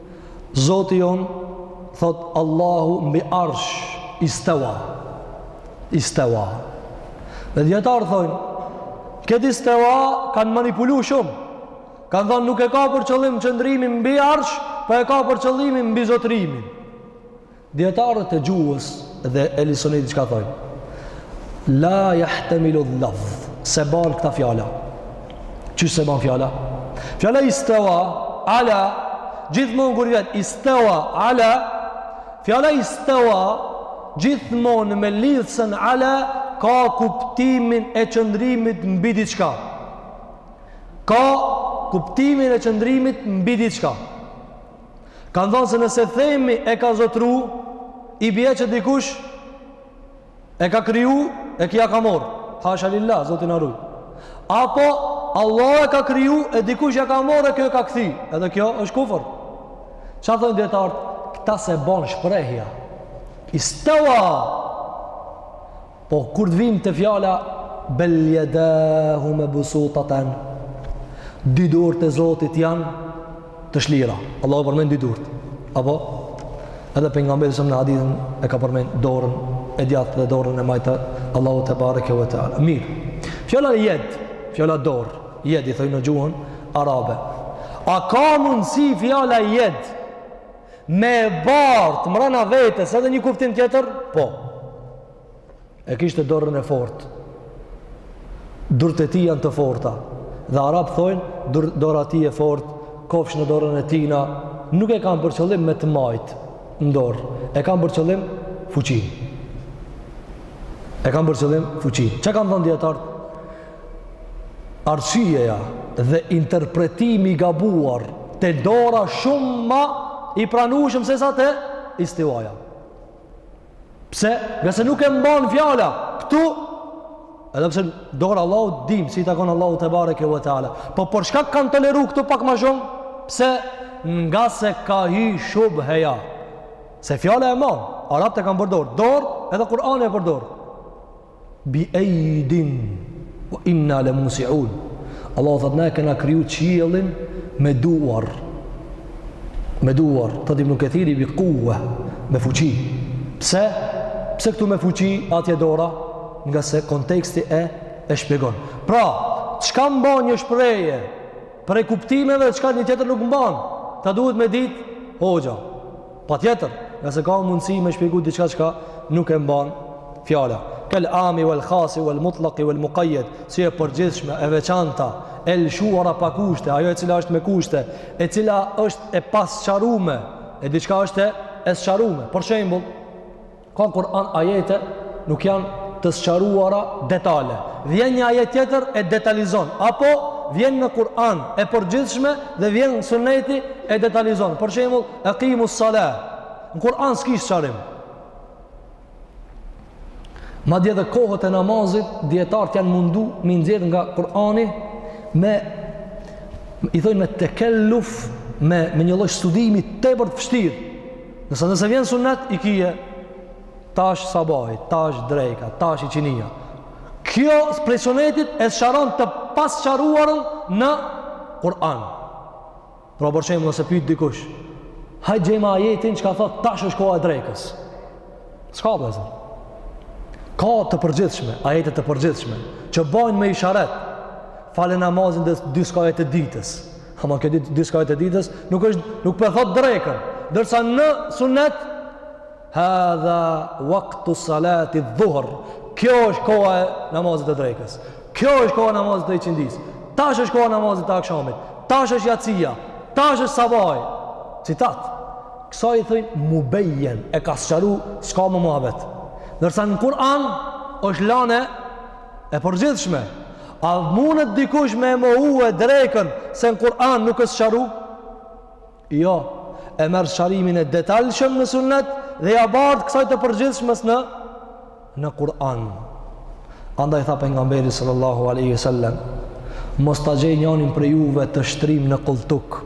Zoti jonë, thotë Allahu mbi arsh, istewa. Istewa. Dhe dijetarët thojnë, këtë istewa kanë manipulu shumë. Kanë thonë nuk e ka për qëllim qëndrimin mbi arsh, po e ka për qëllim mbizotërimin. Dijetarët e gjuhës dhe Ehli Sunetit çka thojnë? La jahtemilul lafdh, s'e ban këta fjala. Qysh s'e ban fjala? Fjala istewa ala, gjithmonë kur vjen istewa ala, fjala istewa gjithmonë me lidhëzën ala, ka kuptimin e qëndrimit mbi diçka. Ka kuptimin e qëndrimit mbi diçka. Kanë thonë se nëse themi e ka zotru, i bje që dikush e ka kriju, e ky ja ka marrë. Hasha lilla, Zoti na ruj. Apo, Allah e ka kriju, e dikush ja ka marrë, e ky e ka kthy. Edhe kjo është kufër. Ça thojnë dijetarët? Këta s'e ban shprehja. Istawa! Po kur të vimë te fjala bel yadahu mabsutatan dy durt e Zotit janë të shlira. Allahu i përmend dy durt. Apo edhe pejgamberi a.s. në hadithin e ka përmend dorën e djathtë dhe dorën e majtë Allahut te bareke ve teala. Mirë. Fjala yad, fjala dorë, yad i thojnë në gjuhën arabe. A ka mundësi fjala yad Me bartë mrena vetes edhe një kuptim tjetër? Po. E kishte dorën e fortë. Durt e tij janë të forta. Dhe arabët thojnë, dora e tij e fortë, kofsh në dorën e tijna. Nuk e kam për qëllim me të majt në dorë. E kam për qëllim fuqinë. E kam për qëllim fuqinë. Ça kanë thonë dijetarët? Arsyetimi dhe interpretimi i gabuar te dora shumë ma i pranueshëm sesa te istiwaja. Pse? Ngase nuk e mban fjala këtu edhe pse dora Allahu dim si i takon Allahut te bareke ve teala. Po për çka kanë toleru këtu pak ma shumë? Pse? Ngase ka hy shubheja. Se fjala e mban, arabët e kanë përdor dorë edhe Kur'ani e përdor. Bi eidin wa inna le musiun. Allahu thot na e kena kriju qiellin me duar. Me duar, thot Ibn Kathiri bi quwwa, me fuqi. Pse? Pse këtu me fuqi atje dora? Ngase konteksti e e shpjegon. Pra, çka mban një shprehje prej kuptimeve, çka një tjetër nuk mban. Këta duhet me ditë hoxha. Patjetër, ngase ka mundësi me shpjegu diçka çka nuk e mban fjala. Kel ami wal khasi wal mutlaq wal muqayyad, si e përgjithshme, e veçanta, e lshuara pa kushte, ajo e cila është me kushte, e cila është e pasqarume, e diçka është e sqarume. Për shembull, Ka Kur'an ajete nuk janë të sqaruara detale. Vjen një ajet tjetër e detalizon, apo vjen në Kur'an e përgjithshme dhe vjen Sunneti e detalizon. Për shembull, aqimus salah. Në Kur'an s'ka sqarim. Madje edhe kohët e namazit dijetarët janë mundu me nxjerr nga Kur'ani me i thojnë me tekelluf me me një lloj studimi tepër të vështirë. Nëse, nëse vjen sunnet i kije tash sabahi, tash drejka, tash iqinia. Kjo prej sunetit e sqaron të pasqaruarën në Kur'an. Pra për shembull nëse pyet dikush, haj gjejma ajetin çka thot tash është koha e drejkës. S'ka pasi? Ka të përgjithshme, ajete të përgjithshme që bajnë me isharet. Fale namazin në dy skajat e ditës. Ama këtë ditë, dy skajet e ditës, nuk është, nuk po thotë drekën. Ndërsa në sunet, hadha waktu salati dhuhr. Kjo është koha e namazit e drekës. Kjo është koha e namazit e iqindisë. Tash është koha e namazit të akshamit. Tash është jacija. Tash është sabaj. Citat. Kësaj i thojnë mubejjen e ka sëqaru s'ka më muhabet. Ndërsa në Kur'an është lanë e përgjithshme. A mundet dikush me e mohu e drekën se në Kur'an nuk është sqaru? Jo, e merr sqarimin e detalshëm në sunnet dhe ia bart kësaj të përgjithshmes në, në Kur'an. Andaj tha pejgamberi sallallahu aleyhi wasallam, mos ta gjej njanin prej juve të shtrim në kulltuk,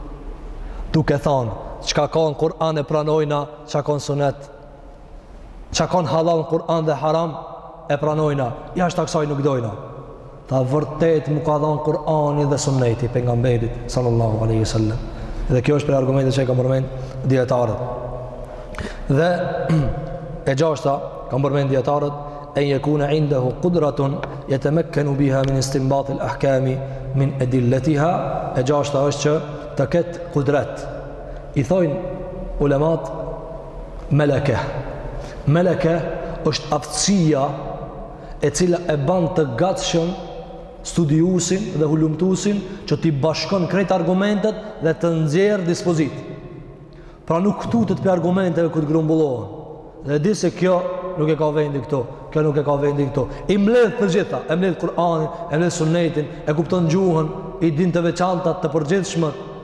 duke thanë, çka ka në Kur'an e pranojna, çka ka në sunnet, Çka ka hallall në Kur'an dhe haram, e pranojna, jashta kësaj nuk dojna. Të vërtetë m'u ka dhanë Kur'ani dhe sunneti i pejgamberit, sallallahu aleyhi wasallam. Dhe kjo është prej argumenteve që e kanë përmend dijetarët. Dhe e gjashta, kanë përmend dijetarët, en jekune indehu kudratun, jetemekkenu biha min istimbatil ahkami, min edilletiha, e gjashta është që të ketë kudret. I thojnë ulemat, Meleke Meleke është aftësia e cila e ban të gatshëm studiusin dhe hulumtusin që t'i bashkon krejt argumentet dhe të nxjerrë dispozitë. Pra nuk tutet prej argumenteve kur të grumbullohen. Dhe di se kjo nuk e ka vendin këtu, kjo nuk e ka vendin këtu. I mbledh të gjitha, e mbledh Kur'anin, e mbledh Sunnetin, e kupton gjuhën, i din të veçantat, të përgjithshmet,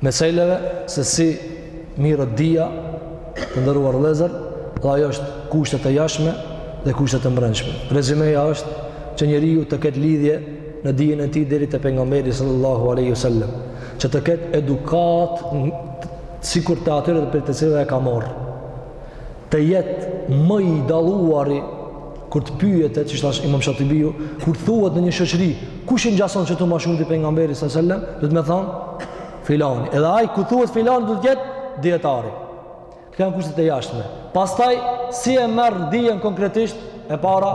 Meseleve se si mirret dija, të nderuar vllezër, dhe ajo është kushtet e jashtme dhe kushtet e mbrendshme. Rezymeja është që njeriu të ketë lidhje në dijen e tij deri te pejgamberi sallallahu aleyhi wasallem, që të ketë edukatë sikur të atyre prej të cilëve e ka marrë, të jetë më i dalluari Kur të pyetet, siç tha imam Shatibiu, kur thuhet në një shoqëri, kush i ngjason që tu ma shumti pejgamberit se sellem, do të më thonë, filani. Edhe ai, kur thuhet filani, do të jetë dijetari. Këto janë kushtet e jashtme. Pastaj, si e merr dijen konkretisht, e para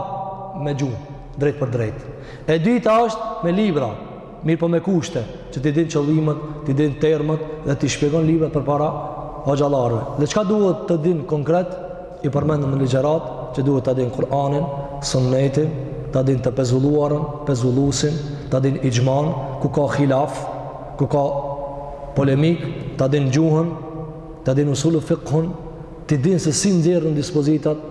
me gjumë, drejtpërdrejt. E dyta është me libra, mirëpo me kushte, që t'i dinë qëllimet, t'i dinë termat dhe t'i shpjegon librat përpara hoxhallarëve. Dhe çka duhet të dinë konkret? I përmendëm në ligjëratë që duhet ta dinë Kur'anin, Sunnetin, ta dinë të pezulluarën, pezulluesin, ta dinë ixhman, ku ka khilaf, ku ka polemikë, ta dinë gjuhën, ta dinë usulul fiqhun, të dinë se si nxjerren dispozitat